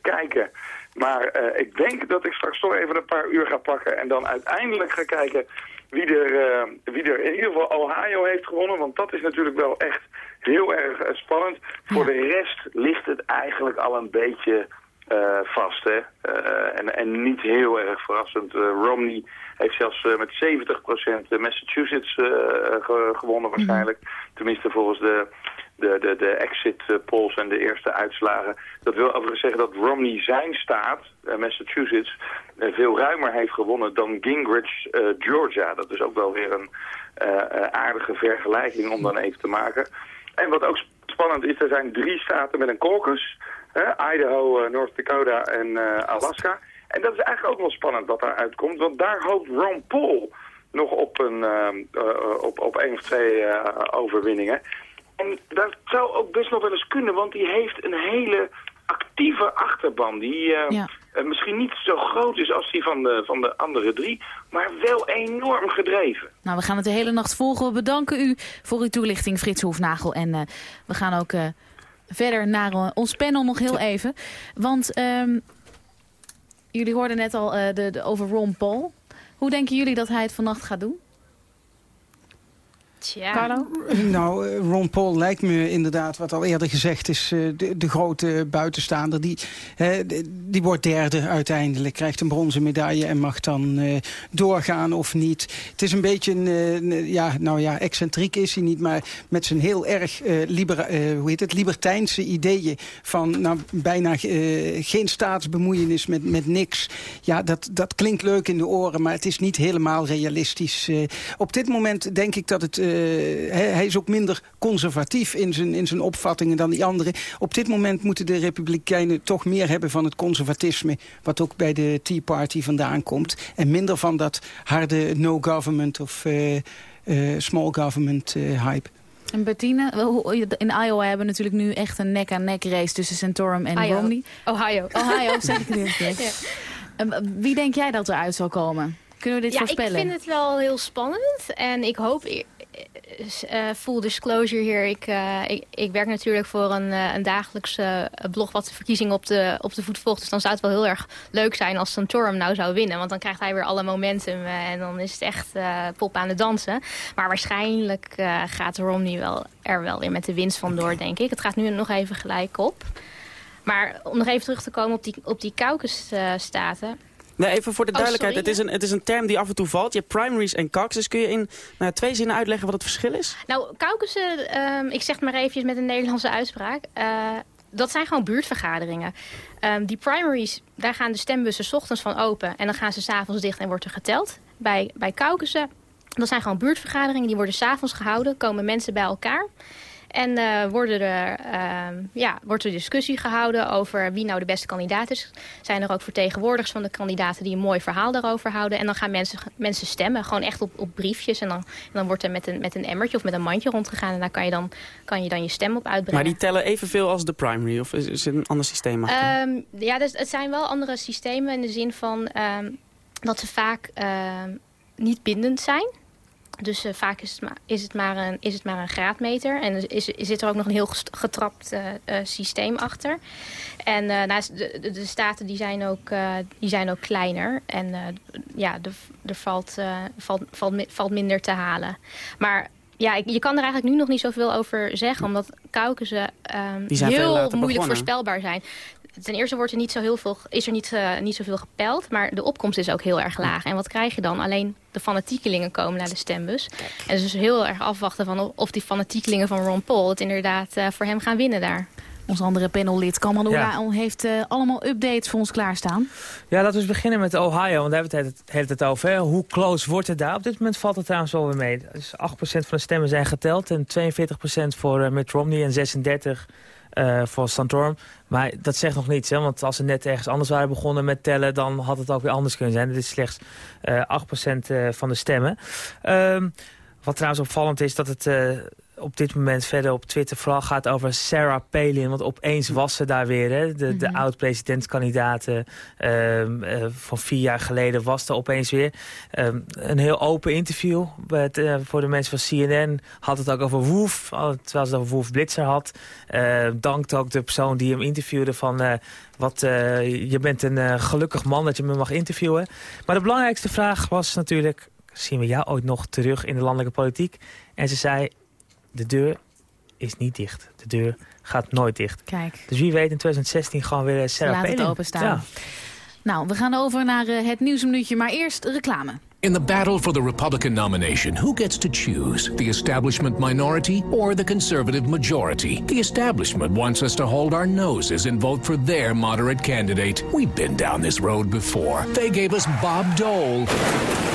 kijken. Maar ik denk dat ik straks toch even een paar uur ga pakken... en dan uiteindelijk ga kijken wie er, wie er in ieder geval Ohio heeft gewonnen. Want dat is natuurlijk wel echt heel erg eh, spannend. Voor de rest ligt het eigenlijk al een beetje uh, vast. Hè? Uh, en, en niet heel erg verrassend. Uh, Romney heeft zelfs met 70% Massachusetts ge gewonnen waarschijnlijk. Mhm. Tenminste volgens de, de, de, de exit polls en de eerste uitslagen. Dat wil overigens zeggen dat Romney zijn staat, Massachusetts, veel ruimer heeft gewonnen dan Gingrich Georgia. Dat is ook wel weer een aardige vergelijking om dan even te maken. En wat ook spannend is, er zijn drie staten met een caucus. Idaho, uh, North Dakota en uh, Alaska. En dat is eigenlijk ook wel spannend wat daaruit komt. Want daar hoopt Ron Paul nog op, een, uh, op, op één of twee overwinningen. En dat zou ook best nog wel eens kunnen, want die heeft een hele actieve achterban. Die, ja. misschien niet zo groot is als die van de, van de andere drie, maar wel enorm gedreven. Nou, we gaan het de hele nacht volgen. We bedanken u voor uw toelichting, Frits Hoefnagel. En we gaan ook verder naar ons panel nog heel even. Want ehm, jullie hoorden net al de, de, over Ron Paul. Hoe denken jullie dat hij het vannacht gaat doen? Tja. Carlo? Nou, eh, Ron Paul lijkt me inderdaad, wat al eerder gezegd is... Eh, de, de grote buitenstaander. Die, die wordt derde uiteindelijk, krijgt een bronzen medaille... en mag dan uh, doorgaan of niet. Het is een beetje een, ja, nou ja, excentriek is hij niet... maar met zijn heel erg libera, hoe heet het, libertijnse ideeën... van nou, bijna geen staatsbemoeienis met, met niks. Ja, dat, dat klinkt leuk in de oren, maar het is niet helemaal realistisch. op dit moment denk ik dat het eh, hij, hij, is ook minder conservatief in zijn, in zijn opvattingen dan die anderen. Op dit moment moeten de republikeinen toch meer hebben van het conservatisme... wat ook bij de Tea Party vandaan komt. En minder van dat harde no-government of uh, uh, small government hype. En Bettine, in Iowa hebben we natuurlijk nu echt een nek-aan-nek race tussen Santorum en Romney. Ohio. Ohio, zeg ik het eens. ja. Wie denk jij dat eruit zal komen? Kunnen we dit ja, voorspellen? ik vind het wel heel spannend. En ik hoop uh, full disclosure hier. Ik, uh, ik, ik, werk natuurlijk voor een, uh, een dagelijks blog wat de verkiezing op de, op de voet volgt. Dus dan zou het wel heel erg leuk zijn als Santorum nou zou winnen. Want dan krijgt hij weer alle momentum en dan is het echt pop aan het dansen. Maar waarschijnlijk gaat Romney wel, er wel weer met de winst vandoor, denk ik. Het gaat nu nog even gelijk op. Maar om nog even terug te komen op die, op die Caucasus-staten... Nee, even voor de oh, duidelijkheid. het, is een, het is een term die af en toe valt. Je hebt primaries en caucuses. Kun je in nou, twee zinnen uitleggen wat het verschil is? Nou, caucussen, um, ik zeg het maar eventjes met een Nederlandse uitspraak. Uh, dat zijn gewoon buurtvergaderingen. Um, die primaries, daar gaan de stembussen s ochtends van open. En dan gaan ze s'avonds dicht en wordt er geteld. Bij, bij caucussen, dat zijn gewoon buurtvergaderingen. Die worden s'avonds gehouden. Komen mensen bij elkaar. En uh, worden er, uh, ja, wordt er discussie gehouden over wie nou de beste kandidaat is. Zijn er ook vertegenwoordigers van de kandidaten die een mooi verhaal daarover houden. En dan gaan mensen, mensen stemmen, gewoon echt op, op briefjes. En dan, en dan wordt er met een, met een emmertje of met een mandje rondgegaan. En daar kan je dan, kan je, dan je stem op uitbrengen. Maar die tellen evenveel als de primary? Of is, er een ander systeem achter? Um, ja, dus het zijn wel andere systemen in de zin van um, dat ze vaak niet bindend zijn. Dus uh, vaak is het, maar, is, het maar een, is het maar een graadmeter. En is, zit er ook nog een heel getrapt uh, uh, systeem achter. En naast de, de, de, staten die zijn ook, die zijn ook kleiner. En ja, er valt, valt, valt, valt minder te halen. Maar ja, je kan er eigenlijk nu nog niet zoveel over zeggen. Omdat Caucasus um, heel moeilijk voorspelbaar zijn ten eerste wordt er niet zo heel veel, is er niet, uh, niet zoveel gepeld. Maar de opkomst is ook heel erg laag. En wat krijg je dan? Alleen de fanatiekelingen komen naar de stembus. En het is dus heel erg afwachten van of die fanatiekelingen van Ron Paul... het inderdaad uh, voor hem gaan winnen daar. Ons andere panellid, Kamal ja. heeft uh, allemaal updates voor ons klaarstaan. Ja, laten we eens beginnen met Ohio, want daar hebben we het hele tijd over. Hè. Hoe close wordt het daar? Op dit moment valt het trouwens wel weer mee. Dus 8% van de stemmen zijn geteld en 42% voor uh, Mitt Romney en 36% uh, voor Santorum. Maar dat zegt nog niets, hè? want als ze net ergens anders waren begonnen met tellen... dan had het ook weer anders kunnen zijn. Het is slechts uh, 8% uh, van de stemmen. Um, wat trouwens opvallend is dat het op dit moment verder op Twitter vooral gaat over Sarah Palin. Want opeens was ze daar weer. Hè? De, de mhm. oud-presidentskandidaat uh, uh, van vier jaar geleden was er opeens weer. Um, een heel open interview met, uh, voor de mensen van CNN. Had het ook over Wolf, terwijl ze het over Wolf Blitzer had. dankt ook de persoon die hem interviewde van... wat, je bent een gelukkig man dat je me mag interviewen. Maar de belangrijkste vraag was natuurlijk... zien we jou ooit nog terug in de landelijke politiek? En ze zei, de deur is niet dicht. De deur gaat nooit dicht. Kijk. Dus wie weet in 2016 gewoon weer Sarah Laat Palin. het openstaan. Ja. Nou, we gaan over naar uh, het nieuwsminuutje, maar eerst reclame. In the battle for the Republican nomination, who gets to choose? The establishment minority or the conservative majority? The establishment wants us to hold our noses and vote for their moderate candidate. We've been down this road before. They gave us Bob Dole.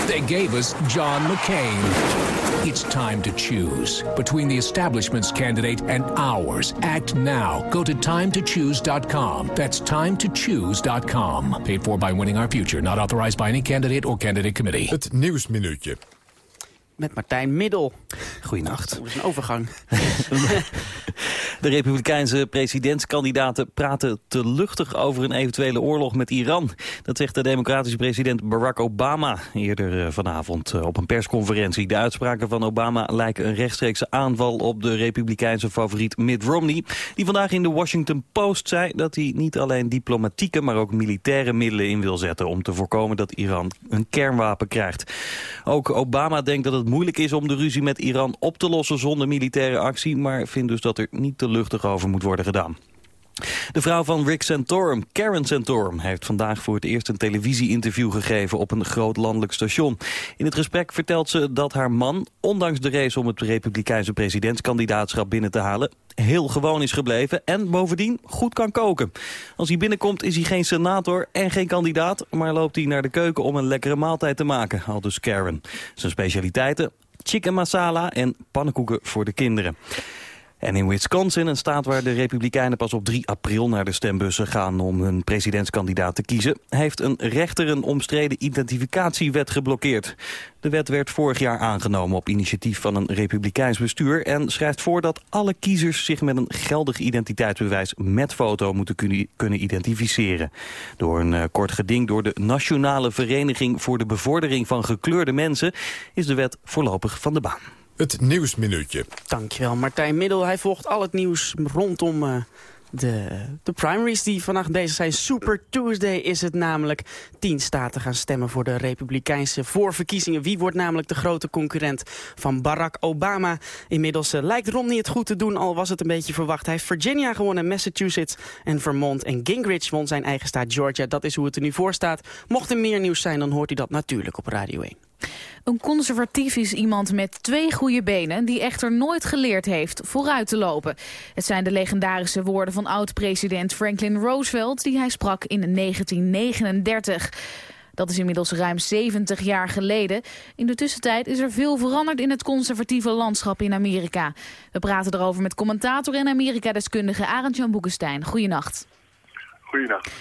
They gave us John McCain. It's time to choose between the establishment's candidate and ours. Act now. Go to timetochoose.com. That's timetochoose.com. Paid for by Winning Our Future. Not authorized by any candidate or candidate committee. Het Nieuwsminuutje. Met Martijn Middel. Goedenacht. Dat is een overgang. De republikeinse presidentskandidaten praten te luchtig over een eventuele oorlog met Iran. Dat zegt de democratische president Barack Obama eerder eh, vanavond eh, op een persconferentie. De uitspraken van Obama lijken een rechtstreekse aanval op de republikeinse favoriet Mitt Romney. Die vandaag in de Washington Post zei dat hij niet alleen diplomatieke maar ook militaire middelen in wil zetten om te voorkomen dat Iran een kernwapen krijgt. Ook Obama denkt dat het moeilijk is om de ruzie met Iran op te lossen zonder militaire actie, maar vindt dus dat er niet te luchtig over moet worden gedaan. De vrouw van Rick Santorum, Karen Santorum, heeft vandaag voor het eerst een televisie-interview gegeven op een groot landelijk station. In het gesprek vertelt ze dat haar man, ondanks de race om het republikeinse presidentskandidaatschap binnen te halen, heel gewoon is gebleven en bovendien goed kan koken. Als hij binnenkomt is hij geen senator en geen kandidaat, maar loopt hij naar de keuken om een lekkere maaltijd te maken, al dus Karen. Zijn specialiteiten, chicken masala en pannenkoeken voor de kinderen. En in Wisconsin, een staat waar de Republikeinen pas op 3 april naar de stembussen gaan om hun presidentskandidaat te kiezen, heeft een rechter een omstreden identificatiewet geblokkeerd. De wet werd vorig jaar aangenomen op initiatief van een republikeins bestuur en schrijft voor dat alle kiezers zich met een geldig identiteitsbewijs met foto moeten kunnen identificeren. Door een uh, kort geding door de Nationale Vereniging voor de Bevordering van Gekleurde Mensen is de wet voorlopig van de baan. Het Nieuwsminuutje. Dankjewel Martijn Middel. Hij volgt al het nieuws rondom uh, de, de primaries die vandaag bezig zijn. Super Tuesday is het namelijk. Tien staten gaan stemmen voor de republikeinse voorverkiezingen. Wie wordt namelijk de grote concurrent van Barack Obama? Inmiddels uh, lijkt Romney het goed te doen, al was het een beetje verwacht. Hij heeft Virginia gewonnen, Massachusetts en Vermont. En Gingrich won zijn eigen staat Georgia. Dat is hoe het er nu voor staat. Mocht er meer nieuws zijn, dan hoort u dat natuurlijk op Radio 1. Een conservatief is iemand met twee goede benen... die echter nooit geleerd heeft vooruit te lopen. Het zijn de legendarische woorden van oud-president Franklin Roosevelt... die hij sprak in 1939. Dat is inmiddels ruim 70 jaar geleden. In de tussentijd is er veel veranderd in het conservatieve landschap in Amerika. We praten erover met commentator en Amerika-deskundige Arend-Jan Boekenstein. Goedenacht. Goedenacht.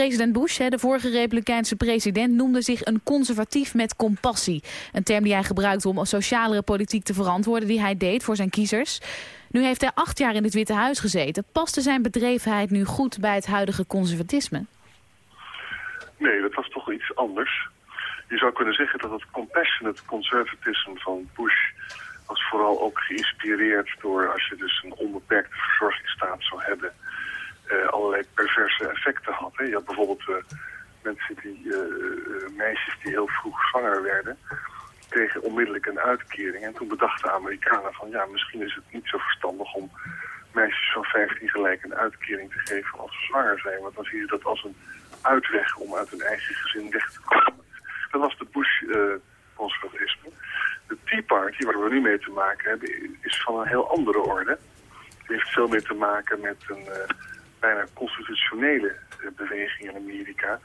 President Bush, de vorige republikeinse president, noemde zich een conservatief met compassie. Een term die hij gebruikte om socialere politiek te verantwoorden die hij deed voor zijn kiezers. Nu heeft hij acht jaar in het Witte Huis gezeten. Paste zijn bedrevenheid nu goed bij het huidige conservatisme? Nee, dat was toch iets anders. Je zou kunnen zeggen dat het compassionate conservatisme van Bush was vooral ook geïnspireerd door als je dus een onbeperkte verzorgingsstaat zou hebben allerlei perverse effecten had. Je had bijvoorbeeld uh, mensen die, uh, meisjes die heel vroeg zwanger werden, kregen onmiddellijk een uitkering. En toen bedachten Amerikanen van ja, misschien is het niet zo verstandig om meisjes van 15 gelijk een uitkering te geven als ze zwanger zijn. Want dan zie je dat als een uitweg om uit hun eigen gezin weg te komen. Dat was de Bush-conservatisme. de Tea Party, waar we nu mee te maken hebben, is van een heel andere orde. Het heeft veel meer te maken met een bijna constitutionele eh, beweging in Amerika.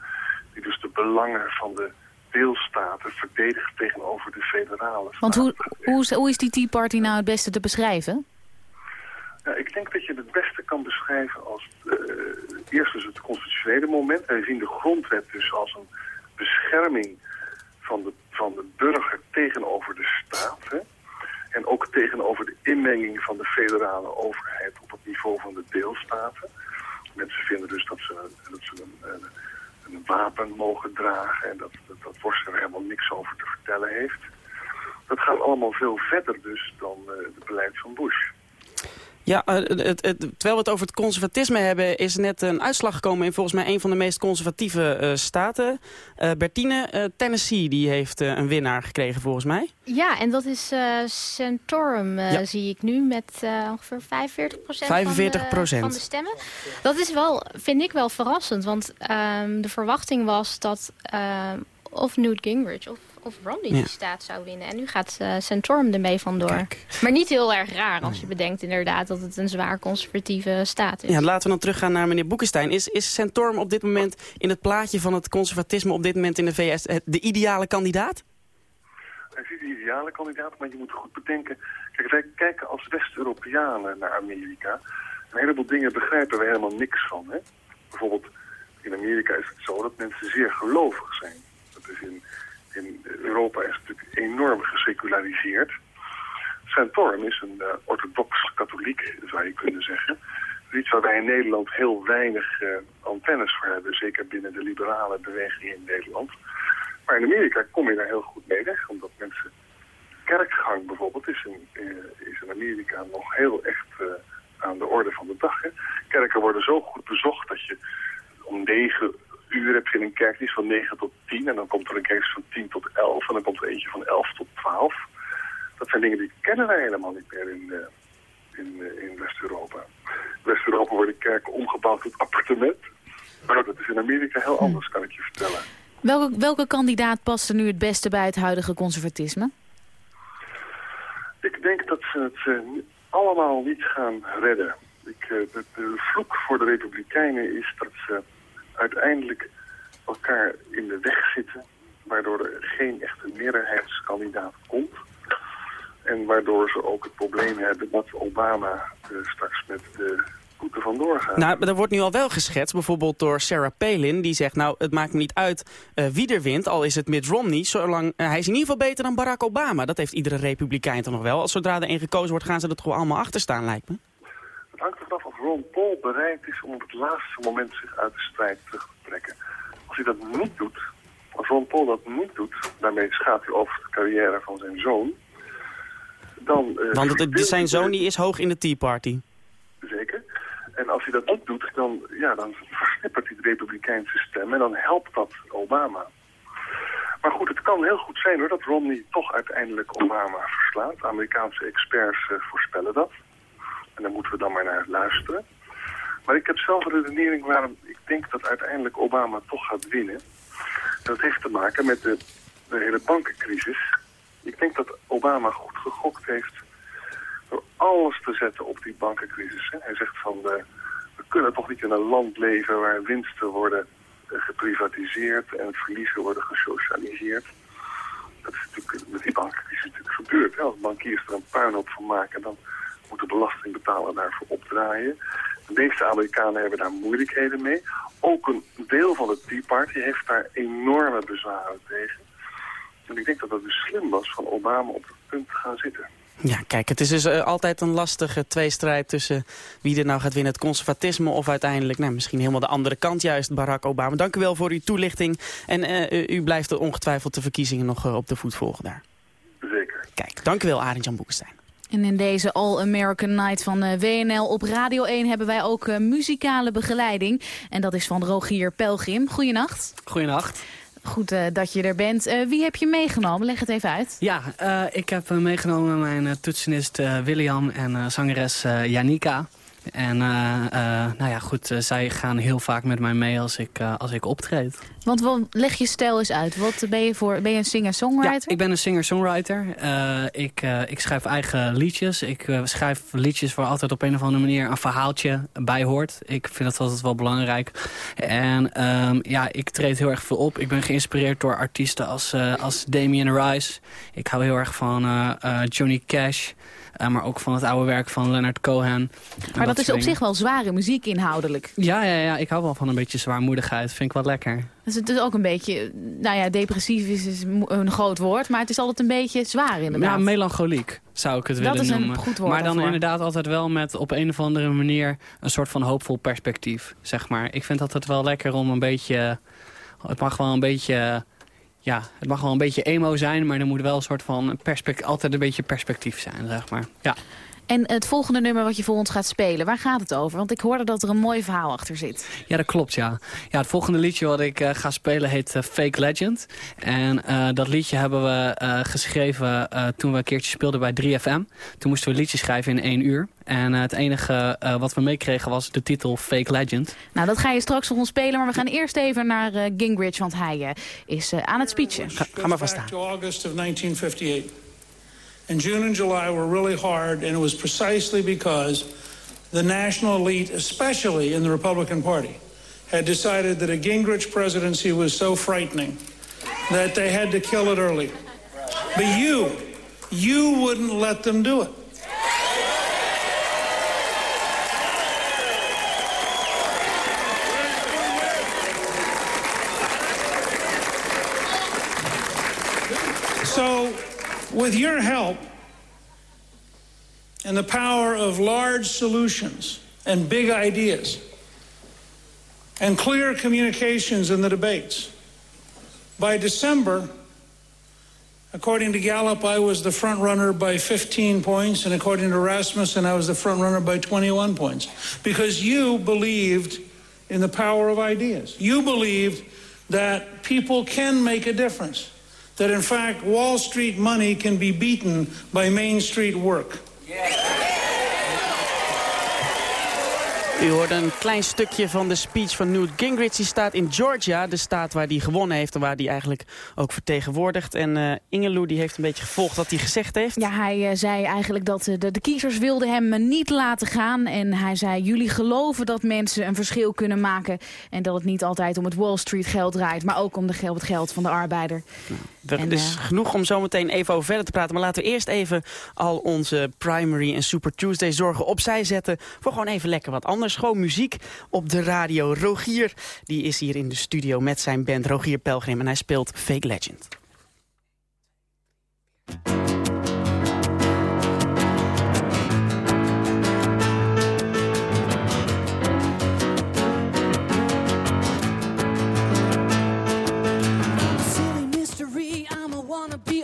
Die dus de belangen van de deelstaten verdedigt tegenover de federale Want hoe, hoe, is, hoe is die Tea Party nou het beste te beschrijven? Ja, ik denk dat je het beste kan beschrijven als... Uh, eerst dus het constitutionele moment. Wij zien de grondwet dus als een bescherming van de, van de burger tegenover de staat. Hè? En ook tegenover de inmenging van de federale overheid op het niveau van de deelstaten. Mensen vinden dus dat ze, dat ze een, wapen mogen dragen en dat, dat, dat er helemaal niks over te vertellen heeft. Dat gaat allemaal veel verder dus dan uh, het beleid van Bush. Ja, uh, het, het, terwijl we het over het conservatisme hebben... is net een uitslag gekomen in volgens mij een van de meest conservatieve uh, staten. Uh, Bertine, Tennessee die heeft een winnaar gekregen volgens mij. Ja, en dat is Santorum, ja. zie ik nu, met ongeveer 45, 45 van, de, van de stemmen. Dat is wel, vind ik wel verrassend, want ehm, de verwachting was dat of Newt Gingrich of of Romney die staat zou winnen. En nu gaat uh, Santorum ermee vandoor. Maar niet heel erg raar als je bedenkt inderdaad dat het een zwaar conservatieve staat is. Ja, laten we dan teruggaan naar meneer Boekenstein. Is, is Santorum op dit moment in het plaatje van het conservatisme op dit moment in de VS de ideale kandidaat? Hij is de ideale kandidaat, maar je moet goed bedenken... Kijk, wij kijken als West-Europeanen naar Amerika. Een heleboel dingen begrijpen we helemaal niks van. Hè? Bijvoorbeeld, in Amerika is het zo dat mensen zeer gelovig zijn. Dat is in in Europa is natuurlijk enorm geseculariseerd. Santorum is een orthodox katholiek, zou je kunnen zeggen. Iets waar wij in Nederland heel weinig antennes voor hebben. Zeker binnen de liberale beweging in Nederland. Maar in Amerika kom je daar heel goed mee weg. Omdat mensen... Kerkgang bijvoorbeeld is in, is in Amerika nog heel echt aan de orde van de dag. Hè. Kerken worden zo goed bezocht dat je om negen uur heb je een kerkdienst van 9 tot 10. En dan komt er een kerkdienst van 10 tot 11. En dan komt er eentje van 11 tot 12. Dat zijn dingen die kennen wij helemaal niet meer in, uh, in, uh, in West-Europa. In West-Europa worden kerken omgebouwd tot appartement. Maar dat is in Amerika heel hm. anders, kan ik je vertellen. Welke, welke kandidaat past er nu het beste bij het huidige conservatisme? Ik denk dat ze het uh, allemaal niet gaan redden. Ik, de, de vloek voor de Republikeinen is dat ze uiteindelijk elkaar in de weg zitten, waardoor er geen echte meerderheidskandidaat komt. En waardoor ze ook het probleem hebben dat Obama uh, straks met de voeten vandoor gaat. Nou, er wordt nu al wel geschetst, bijvoorbeeld door Sarah Palin. Die zegt, nou, het maakt me niet uit uh, wie er wint, al is het Mitt Romney. Zolang, uh, hij is in ieder geval beter dan Barack Obama. Dat heeft iedere republikein toch nog wel. Als zodra er één gekozen wordt, gaan ze er toch allemaal achter staan, lijkt me. Het hangt ervan af of Ron Paul bereid is om op het laatste moment zich uit de strijd terug te trekken. Als hij dat niet doet, als Ron Paul dat niet doet, daarmee schaadt hij over de carrière van zijn zoon. Dan, uh, Want het, zijn zoon die is hoog in de Tea Party. Zeker. En als hij dat niet doet, dan, ja, dan versnippert hij de republikeinse stem en dan helpt dat Obama. Maar goed, het kan heel goed zijn hoor, dat Romney toch uiteindelijk Obama verslaat. Amerikaanse experts uh, voorspellen dat. En daar moeten we dan maar naar luisteren. Maar ik heb zelf een redenering waarom ik denk dat uiteindelijk Obama toch gaat winnen. Dat heeft te maken met de, de hele bankencrisis. Ik denk dat Obama goed gegokt heeft door alles te zetten op die bankencrisis. Hij zegt van, eh, we kunnen toch niet in een land leven waar winsten worden eh, geprivatiseerd en verliezen worden gesocialiseerd. Dat is natuurlijk met die bankencrisis natuurlijk gebeurd. Als bankiers er een puinhoop van maken, dan moet de belastingbetaler daarvoor opdraaien. De meeste Amerikanen hebben daar moeilijkheden mee. Ook een deel van de Tea Party heeft daar enorme bezwaren tegen. En ik denk dat het dus slim was van Obama op het punt te gaan zitten. Ja, kijk, het is dus uh, altijd een lastige tweestrijd tussen wie er nou gaat winnen. Het conservatisme of uiteindelijk nou, misschien helemaal de andere kant juist, Barack Obama. Dank u wel voor uw toelichting. En uh, u blijft ongetwijfeld de verkiezingen nog uh, op de voet volgen daar. Zeker. Kijk, dank u wel, Arend Jan Boekenstein. En in deze All American Night van uh, WNL op Radio 1 hebben wij ook uh, muzikale begeleiding. En dat is van Rogier Pelgrim. Goedenacht. Goedenacht. Goed uh, dat je er bent. wie heb je meegenomen? Leg het even uit. Ja, ik heb meegenomen mijn toetsenist William en zangeres Janika. En uh, uh, nou ja, goed, uh, zij gaan heel vaak met mij mee als ik, als ik optreed. Want wat, leg je stijl eens uit. Wat ben je voor? Ben je een singer-songwriter? Ja, ik ben een singer-songwriter. ik, ik schrijf eigen liedjes. Ik schrijf liedjes waar altijd op een of andere manier een verhaaltje bij hoort. Ik vind dat altijd wel belangrijk. En um, ja, ik treed heel erg veel op. Ik ben geïnspireerd door artiesten als, als Damien Rice. Ik hou heel erg van Johnny Cash. Uh, maar ook van het oude werk van Leonard Cohen. Maar dat, is op zich wel zware muziek inhoudelijk. Ja, ja, ja, ik hou wel van een beetje zwaarmoedigheid. Vind ik wel lekker. Dus het is ook een beetje, nou ja, depressief is, een groot woord, maar het is altijd een beetje zwaar inderdaad. Ja, melancholiek zou ik het willen noemen. Dat is een goed woord Maar dan inderdaad altijd wel met op een of andere manier een soort van hoopvol perspectief, zeg maar. Ik vind altijd wel lekker om een beetje, het mag wel een beetje ja, het mag wel een beetje emo zijn, maar er moet wel een soort van perspectief, altijd een beetje perspectief zijn, zeg maar. Ja. En het volgende nummer wat je voor ons gaat spelen, waar gaat het over? Want ik hoorde dat er een mooi verhaal achter zit. Ja, dat klopt, ja. Ja, het volgende liedje wat ik uh, ga spelen heet uh, Fake Legend. En uh, dat liedje hebben we geschreven toen we een keertje speelden bij 3FM. Toen moesten we liedjes schrijven in één uur. En het enige wat we meekregen was de titel Fake Legend. Nou, dat ga je straks nog ons spelen. Maar we gaan eerst even naar Gingrich, want hij is aan het speechen. Ga, ga maar vast staan. August of 1958. And June and July were really hard, and it was precisely because the national elite, especially in the Republican Party, had decided that a Gingrich presidency was so frightening that they had to kill it early. But you, you wouldn't let them do it. So with your help, and the power of large solutions and big ideas and clear communications in the debates. By December, according to Gallup, I was the front runner by 15 points, and according to Rasmussen, I was the front runner by 21 points. Because you believed in the power of ideas. You believed that people can make a difference. That in fact, Wall Street money can be beaten by Main Street work. U hoorde een klein stukje van de speech van Newt Gingrich. Die staat in Georgia, de staat waar hij gewonnen heeft... en waar hij eigenlijk ook vertegenwoordigt. En uh, Ingeloe die heeft een beetje gevolgd wat hij gezegd heeft. Ja, hij uh, zei eigenlijk dat uh, de, de, kiezers wilden hem niet laten gaan. En hij zei, jullie geloven dat mensen een verschil kunnen maken... en dat het niet altijd om het Wall Street geld draait... maar ook om de geld, het geld van de arbeider. Nou, er en, is genoeg om zometeen even over verder te praten. Maar laten we eerst even al onze Primary en Super Tuesday zorgen opzij zetten... voor gewoon even lekker wat anders gewoon muziek op de radio. Rogier die is hier in de studio met zijn band Rogier Pelgrim en hij speelt Fake Legend.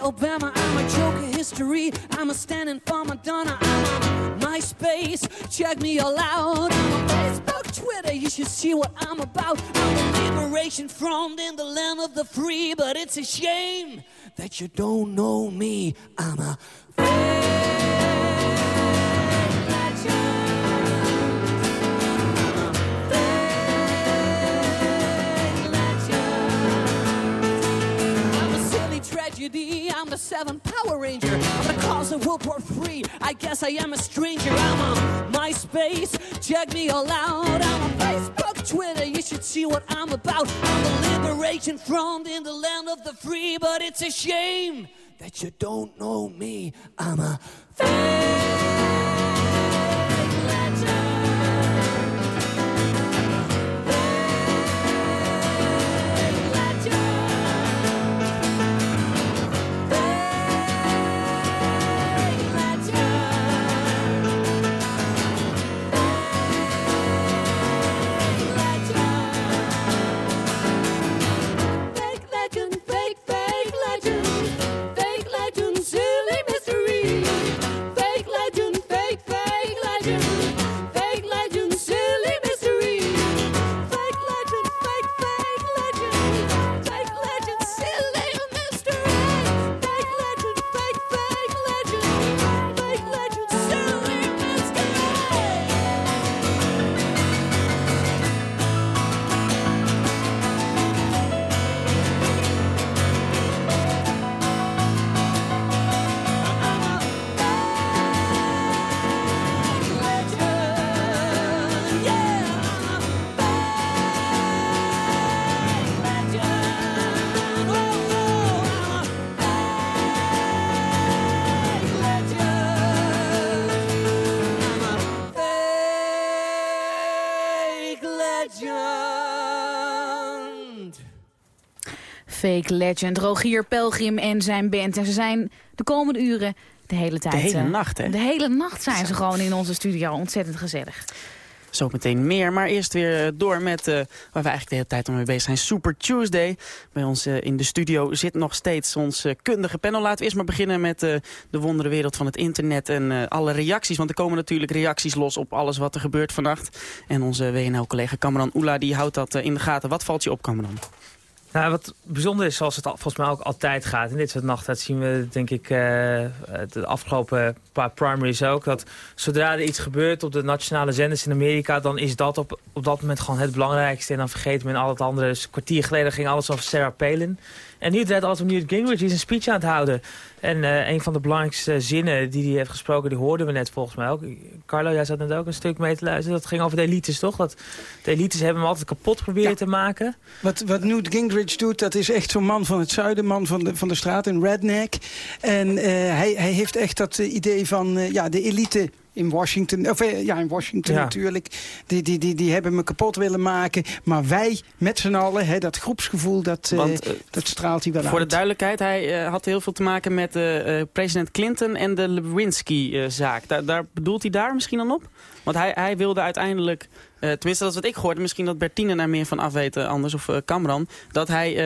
Obama, I'm a joke of history. I'm a standing for Madonna. I'm on MySpace, check me all out. I'm on Facebook, Twitter, you should see what I'm about. I'm a liberation front in the land of the free, but it's a shame that you don't know me. I'm a I'm the seventh Power Ranger. I'm the cause of World War III. I guess I am a stranger. I'm on MySpace. Check me all out. I'm on Facebook, Twitter. You should see what I'm about. I'm the Liberation Front in the land of the free. But it's a shame that you don't know me. I'm a Fake Legend, Rogier Pelgrim en zijn band. En ze zijn de komende uren de hele tijd... De hele nacht, hè? De hele nacht zijn ze gewoon in onze studio. Ontzettend gezellig. Zometeen meer, maar eerst weer door met uh, waar we eigenlijk de hele tijd mee bezig zijn. Super Tuesday. Bij ons uh, in de studio zit nog steeds ons kundige panel. Laten we eerst maar beginnen met de wondere wereld van het internet en alle reacties. Want er komen natuurlijk reacties los op alles wat er gebeurt vannacht. En onze WNL-collega Cameron Oela die houdt dat in de gaten. Wat valt je op, Cameron? Nou, wat bijzonder is, zoals het volgens mij ook altijd gaat... in dit soort nachten, dat zien we denk ik de afgelopen paar primaries ook... dat zodra er iets gebeurt op de nationale zenders in Amerika... dan is dat op, op dat moment gewoon het belangrijkste. En dan vergeten men al het andere. Dus een kwartier geleden ging alles over Sarah Palin... En nu draait om Newt Gingrich, die is een speech aan het houden. En uh, een van de belangrijkste zinnen die hij heeft gesproken, die hoorden we net volgens mij ook. Carlo, jij zat net ook een stuk mee te luisteren. Dat ging over de elites, toch? Dat de elites hebben hem altijd kapot proberen ja. te maken. Wat, wat Newt Gingrich doet, dat is echt zo'n man van het zuiden, man van de, van de straat, een redneck. En uh, hij, hij heeft echt dat uh, idee van, ja, de elite in Washington, of eh, ja, in Washington Ja. natuurlijk. Die, die, die, die hebben me kapot willen maken. Maar wij, met z'n allen, hè, dat groepsgevoel, dat, eh, Want, eh, dat straalt hij wel Voor de uit. duidelijkheid, hij had heel veel te maken met eh, eh, president Clinton en de Lewinsky-zaak. daar, daar bedoelt hij daar misschien dan op? Want hij, hij wilde uiteindelijk, eh, tenminste dat is wat ik gehoord, misschien dat Bertine daar meer van af weet eh, anders, of eh, Kamran, dat hij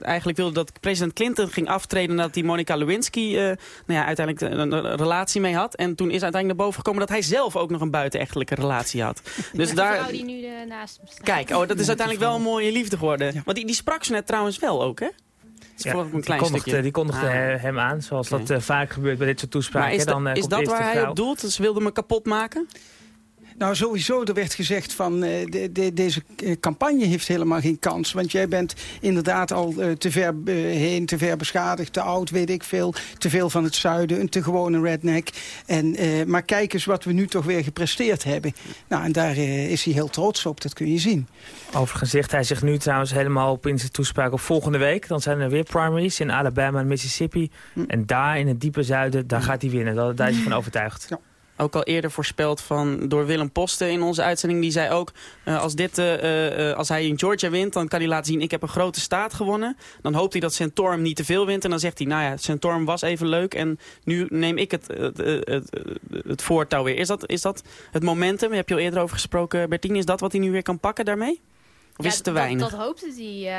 eigenlijk wilde dat president Clinton ging aftreden nadat hij Monica Lewinsky eh, nou ja, uiteindelijk een, een relatie mee had. En toen is uiteindelijk naar boven gekomen dat hij zelf ook nog een buitenechtelijke relatie had. Dus de daar, vrouw die nu naast hem staat. Kijk, oh, dat is uiteindelijk wel een mooie liefde geworden. Want die, die sprak ze net trouwens wel ook, hè? Ja, een die klein kondigde, stukje. die kondigde Ah. he- hem aan, zoals dat vaak gebeurt bij dit soort toespraken. Maar is, dan, dat- is dat waar hij op doelt? Ze wilden me kapot maken? Nou, sowieso, er werd gezegd van eh, de, de- deze eh, campagne heeft helemaal geen kans. Want jij bent inderdaad al eh, te ver heen, te ver beschadigd, te oud, weet ik veel. Te veel van het zuiden, een te gewone redneck. En, maar kijk eens wat we nu toch weer gepresteerd hebben. Nou, en daar is hij heel trots op, dat kun je zien. Overigens zegt hij zich nu trouwens helemaal op in zijn toespraak op volgende week. Dan zijn er weer primaries in Alabama en Mississippi. Hm. En daar in het diepe zuiden, daar gaat hij winnen. Daar, daar is hij van overtuigd. Ook al eerder voorspeld van, door Willem Posten in onze uitzending. Die zei ook, eh, als, dit, eh, eh, als hij in Georgia wint, dan kan hij laten zien... ik heb een grote staat gewonnen. Dan hoopt hij dat Santorum niet te veel wint. En dan zegt hij, nou ja, Santorum was even leuk... en nu neem ik het, het, het, het, voortouw weer. Is dat, is dat het momentum? Daar heb je al eerder over gesproken, Bertine. Is dat wat hij nu weer kan pakken daarmee? Of Ja, is het te dat- weinig? Dat, hoopte hij.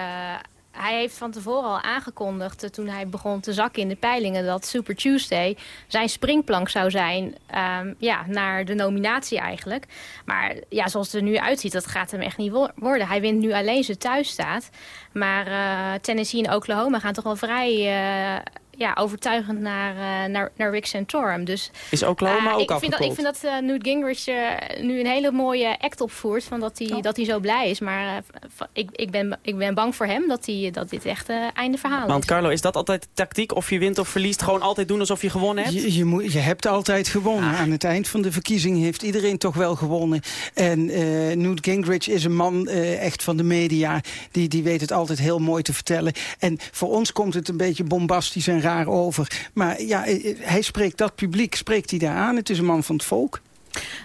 Hij heeft van tevoren al aangekondigd, eh, toen hij begon te zakken in de peilingen, dat Super Tuesday zijn springplank zou zijn ehm, ja, naar de nominatie eigenlijk. Maar ja, zoals het er nu uitziet, dat gaat hem echt niet wo- worden. Hij wint nu alleen zijn thuisstaat. Maar eh, Tennessee en Oklahoma gaan toch wel vrij eh, ja, overtuigend naar, eh, naar, naar Rick Santorum. Dus Is Oklahoma eh, ook ik vind dat, ik vind dat eh, Newt Gingrich eh, nu een hele mooie act opvoert. Van dat, hij, dat hij zo blij is. Maar eh, ik, ik, ben, ik ben bang voor hem dat, hij, dat dit echt eh einde verhaal Want is. Carlo, is dat altijd de tactiek? Of je wint of verliest, gewoon altijd doen alsof je gewonnen hebt? Je, je, moet, je hebt altijd gewonnen. Aan het eind van de verkiezing heeft iedereen toch wel gewonnen. En eh Newt Gingrich is een man eh, echt van de media. Die, die weet het altijd heel mooi te vertellen. En voor ons komt het een beetje bombastisch en raar over. Maar ja, eh, eh, hij spreekt dat publiek, spreekt hij daar aan. Het is een man van het volk.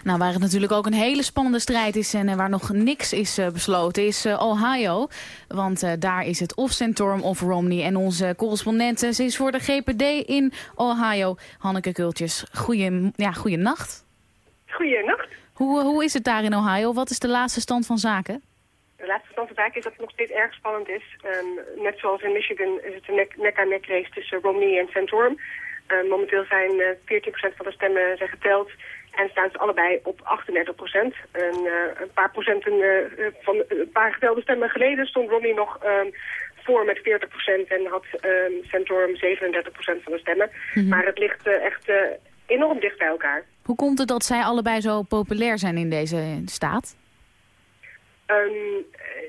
Nou, waar het natuurlijk ook een hele spannende strijd is en eh, waar nog niks is eh, besloten, is Ohio. Want eh, daar is het of Santorum of Romney. En onze correspondent, ze is voor de GPD in Ohio, Hanneke Kultjes. Goeie, ja, goeie nacht. Goeienacht. Hoe, hoe is het daar in Ohio? Wat is de laatste stand van zaken? De laatste zaken is dat het nog steeds erg spannend is. Ehm, net zoals in Michigan is het een nek- nek-aan-nek race tussen Romney en Santorum. Ehm, momenteel zijn eh 14% van de stemmen zijn geteld en staan ze allebei op 38%. En, eh, een paar procenten eh, van een paar getelde stemmen geleden stond Romney nog ehm, voor met 40% en had Santorum 37% van de stemmen. Mhm. Maar het ligt echt enorm dicht bij elkaar. Hoe komt het dat zij allebei zo populair zijn in deze staat? Ehm,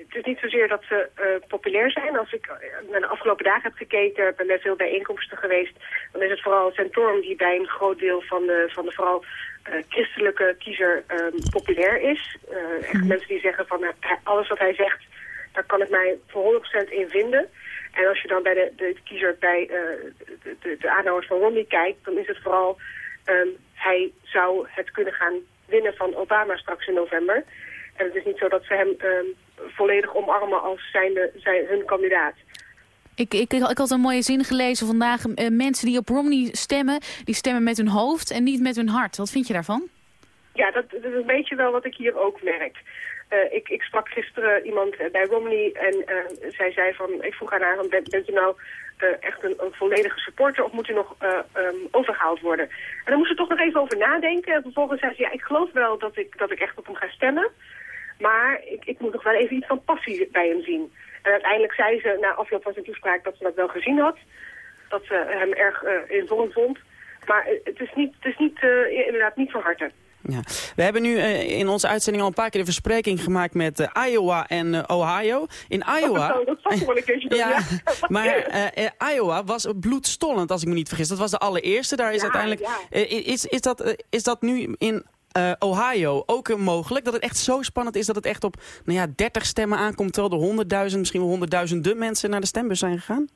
het is niet zozeer dat ze eh, populair zijn. Als ik eh, naar de afgelopen dagen heb gekeken, ben bij veel bijeenkomsten geweest, dan is het vooral Santorum die bij een groot deel van de, van de vooral eh, christelijke kiezer ehm, populair is. Echt mensen die zeggen van alles wat hij zegt, daar kan ik mij voor 100% in vinden. En als je dan bij de, de kiezer bij de, de, de aanhangers van Romney kijkt, dan is het vooral ehm, hij zou het kunnen gaan winnen van Obama straks in november. En het is niet zo dat ze hem ehm, volledig omarmen als zijnde, zijn, hun kandidaat. Ik, ik, ik had een mooie zin gelezen vandaag. Eh, mensen die op Romney stemmen, die stemmen met hun hoofd en niet met hun hart. Wat vind je daarvan? Ja, dat, dat is een beetje wel wat ik hier ook merk. Eh, ik, ik sprak gisteren iemand eh, bij Romney en zij zei van, ik vroeg aan haar, van, bent, u nou echt een, een volledige supporter of moet u nog ehm, overgehaald worden? En dan moest ze toch nog even over nadenken. En vervolgens zei ze, ja, ik geloof wel dat ik, dat ik echt op hem ga stemmen. Maar ik, ik moet nog wel even iets van passie bij hem zien. En uiteindelijk zei ze na afloop van zijn toespraak dat ze dat wel gezien had. Dat ze hem erg eh, in vorm vond. Maar eh, het is, niet, het is niet, eh, inderdaad niet van harte. Ja. We hebben nu in onze uitzending al een paar keer de verspreking gemaakt met Iowa en Ohio. In Iowa... Dat, dat zal wel een keertje ja, ja. maar Iowa was bloedstollend, als ik me niet vergis. Dat was de allereerste. Daar is Ja, uiteindelijk... ja. is, is, dat, is dat nu in eh, Ohio ook eh, mogelijk? Dat het echt zo spannend is dat het echt op nou ja, 30 stemmen aankomt... terwijl er honderdduizend, misschien wel honderdduizenden mensen naar de stembus zijn gegaan?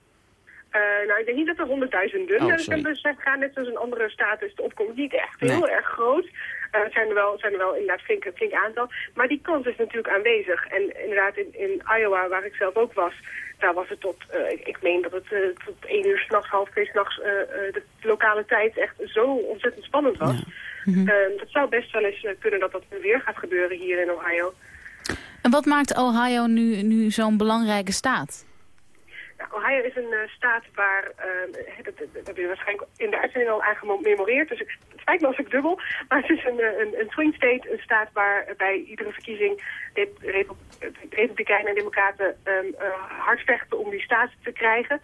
Eh, nou, ik denk niet dat er honderdduizenden Oh, naar de stembus zijn gegaan. Net zoals in andere staten is de opkomst niet echt Nee. heel erg groot. het zijn, er wel, zijn er wel inderdaad flink, flink aantal. Maar die kans is natuurlijk aanwezig. En inderdaad in, in Iowa, waar ik zelf ook was, daar was het tot, ik, ik, meen dat het tot één uur s'nachts, half twee s'nachts, de lokale tijd echt zo ontzettend spannend was. Ja. Dat zou best wel eens kunnen dat dat nu weer gaat gebeuren hier in Ohio. En wat maakt Ohio nu, nu zo'n belangrijke staat? Nou, Ohio is een uh, staat waar, uh, dat, dat, heb je waarschijnlijk in de uitzending al aangememoreerd, dus ik, het spijt me als ik dubbel, maar het is een, een, een swing state, een staat waar bij iedere verkiezing de Republikeinen en Democraten um, uh, hard vechten om die staat te krijgen.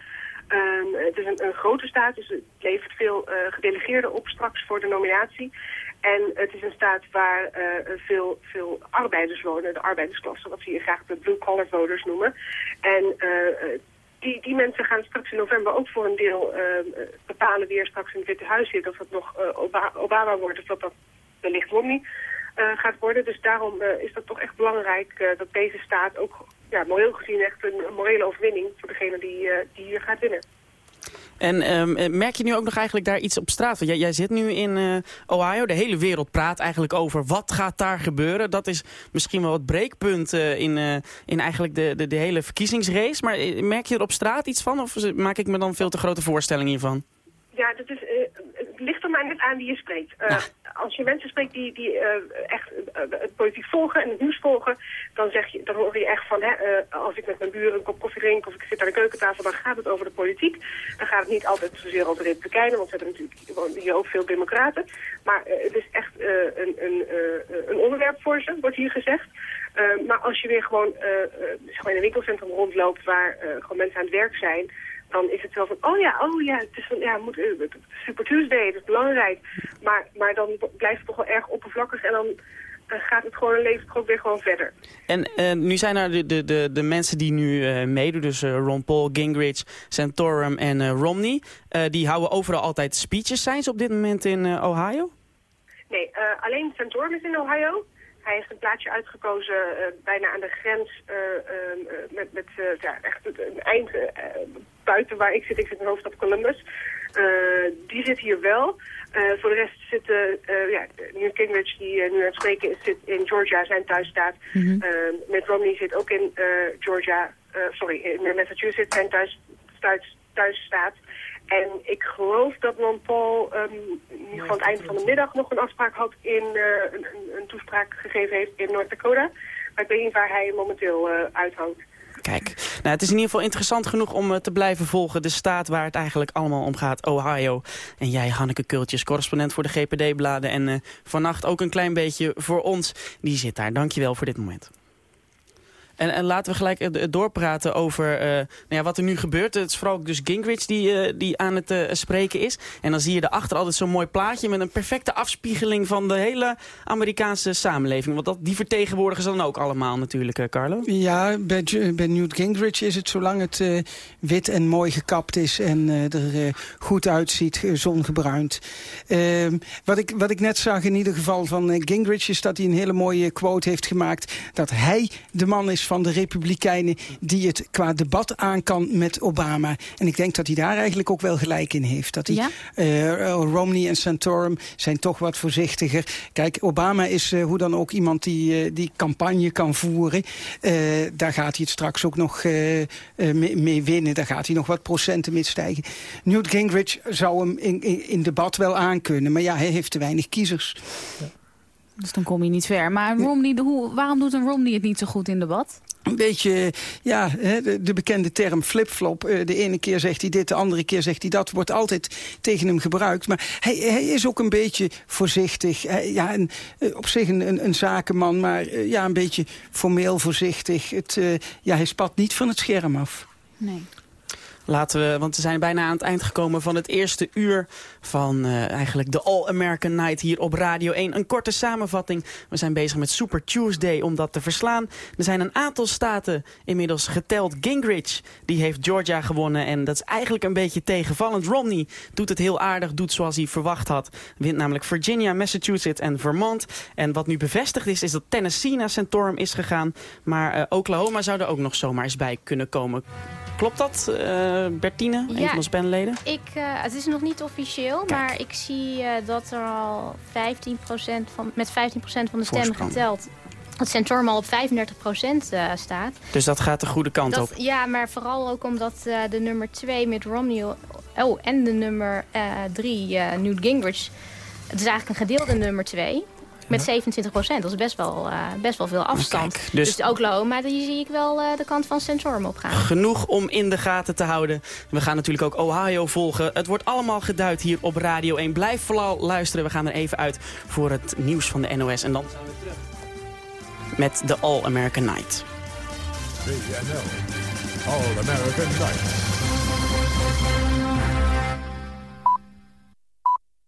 Um, het is een, grote staat, dus het levert veel gedelegeerden op straks voor de nominatie. En het is een staat waar uh, veel, veel arbeiders wonen, de arbeidersklasse, wat ze hier graag de blue-collar voters noemen. En uh, die, die mensen gaan straks in november ook voor een deel uh, bepalen weer straks in het Witte Huis zit. Of het nog Obama wordt of dat dat wellicht Romney gaat worden. Dus daarom is dat toch echt belangrijk dat deze staat ook ja, moreel gezien echt een, morele overwinning voor degene die, die hier gaat winnen. En um, merk je nu ook nog eigenlijk daar iets op straat? Want jij, jij zit nu in uh, Ohio. De hele wereld praat eigenlijk over wat gaat daar gebeuren. Dat is misschien wel het breekpunt uh, in, uh, in eigenlijk de, de, de hele verkiezingsrace. Maar merk je er op straat iets van? Of maak ik me dan veel te grote voorstellingen hiervan? Ja, dat is, het ligt er maar net aan wie je spreekt. Ja als je mensen spreekt die, die uh, echt uh, het politiek volgen en het nieuws volgen, dan, zeg je, dan hoor je echt van, hè, uh, als ik met mijn buren een kop koffie drink of ik zit aan de keukentafel, dan gaat het over de politiek. Dan gaat het niet altijd zozeer over de Republikeinen, want we hebben natuurlijk hier ook veel democraten. Maar het is echt een, een, een onderwerp voor ze, wordt hier gezegd. maar als je weer gewoon, gewoon in een winkelcentrum rondloopt waar gewoon mensen aan het werk zijn dan is het wel van, oh ja, oh ja, het is van, ja, moet, uh, Super Tuesday, het is belangrijk. Maar, maar dan blijft het toch wel erg oppervlakkig en dan uh, gaat het gewoon, leven het ook weer gewoon verder. En uh, nu zijn er de, de, de, de mensen die nu uh, meedoen, dus Ron Paul, Gingrich, Santorum en Romney. die houden overal altijd speeches. Zijn ze op dit moment in Ohio? Nee, alleen Santorum is in Ohio. Hij heeft een plaatsje uitgekozen bijna aan de grens met, met ja, echt een eind buiten waar ik zit. Ik zit in de hoofdstad Columbus. die zit hier wel. voor de rest zit ja, Newt Gingrich, die nu aan het spreken is, zit in Georgia, zijn thuisstaat. Mm -hmm. Mitt Romney zit ook in Georgia, sorry, in Massachusetts, zijn thuis, thuis, thuisstaat. En ik geloof dat Ron Paul um, van het einde van de middag nog een afspraak had in uh, een, een, toespraak gegeven heeft in North Dakota. Maar ik weet niet waar hij momenteel uh, uithangt. Kijk, nou, het is in ieder geval interessant genoeg om uh, te blijven volgen. De staat waar het eigenlijk allemaal om gaat, Ohio. En jij, Hanneke Kultjes, correspondent voor de GPD-bladen. En uh, vannacht ook een klein beetje voor ons. Die zit daar. Dankjewel voor dit moment. En, en, laten we gelijk uh, doorpraten over uh, nou ja, wat er nu gebeurt. Het is vooral dus Gingrich die, uh, die aan het spreken is. En dan zie je erachter altijd zo'n mooi plaatje... met een perfecte afspiegeling van de hele Amerikaanse samenleving. Want dat, die vertegenwoordigen ze dan ook allemaal natuurlijk, Carlo. Ja, bij, bij Newt Gingrich is het zolang het wit en mooi gekapt is... en er goed uitziet, zongebruind. Ehm, wat, ik, wat ik net zag in ieder geval van Gingrich... is dat hij een hele mooie quote heeft gemaakt... dat hij de man is van de Republikeinen... die het qua debat aan kan met Obama. En ik denk dat hij daar eigenlijk ook wel gelijk in heeft. Dat hij, ja? uh, Romney en Santorum zijn toch wat voorzichtiger. Kijk, Obama is uh, hoe dan ook iemand die, uh, die campagne kan voeren. daar gaat hij het straks ook nog mee, mee, winnen. Daar gaat hij nog wat procenten mee stijgen. Newt Gingrich zou hem in, in, in debat wel aankunnen. Maar ja, hij heeft te weinig kiezers. Ja. Dus dan kom je niet ver. Maar Romney, hoe, waarom doet een Romney het niet zo goed in debat? Een beetje, ja, de, de bekende term flip-flop. De ene keer zegt hij dit, de andere keer zegt hij dat. Wordt altijd tegen hem gebruikt. Maar hij, hij is ook een beetje voorzichtig. Hij, ja, een, op zich een, een, een, zakenman, maar ja, een beetje formeel voorzichtig. Het, ja, hij spat niet van het scherm af. Nee. Laten we, want we zijn bijna aan het eind gekomen van het eerste uur van uh, eigenlijk de All American Night hier op Radio 1. Een korte samenvatting. We zijn bezig met Super Tuesday om dat te verslaan. Er zijn een aantal staten inmiddels geteld. Gingrich, die heeft Georgia gewonnen en dat is eigenlijk een beetje tegenvallend. Romney doet het heel aardig, doet zoals hij verwacht had. Wint namelijk Virginia, Massachusetts en Vermont. En wat nu bevestigd is, is dat Tennessee naar Santorum is gegaan. Maar uh, Oklahoma zou er ook nog zomaar eens bij kunnen komen. Klopt dat? Uh, uh, Bertine, een van onze panelleden? Ik, uh, het is nog niet officieel, maar ik zie uh, dat er al 15 van, met 15% van de stemmen geteld dat Centorm al op 35% uh, staat. Dus dat gaat de goede kant dat, op? Ja, maar vooral ook omdat uh, de nummer 2 met Romney... Oh, en de nummer 3, uh, Newt Gingrich... Het is eigenlijk een gedeelde nummer 2. Met 27 procent. Dat is best wel, uh, best wel veel afstand. Kijk, dus... dus ook low, maar die zie ik wel uh, de kant van Centorm opgaan. Genoeg om in de gaten te houden. We gaan natuurlijk ook Ohio volgen. Het wordt allemaal geduid hier op Radio 1. Blijf vooral luisteren. We gaan er even uit voor het nieuws van de NOS. En dan zijn we terug met de All American Night. All American Night.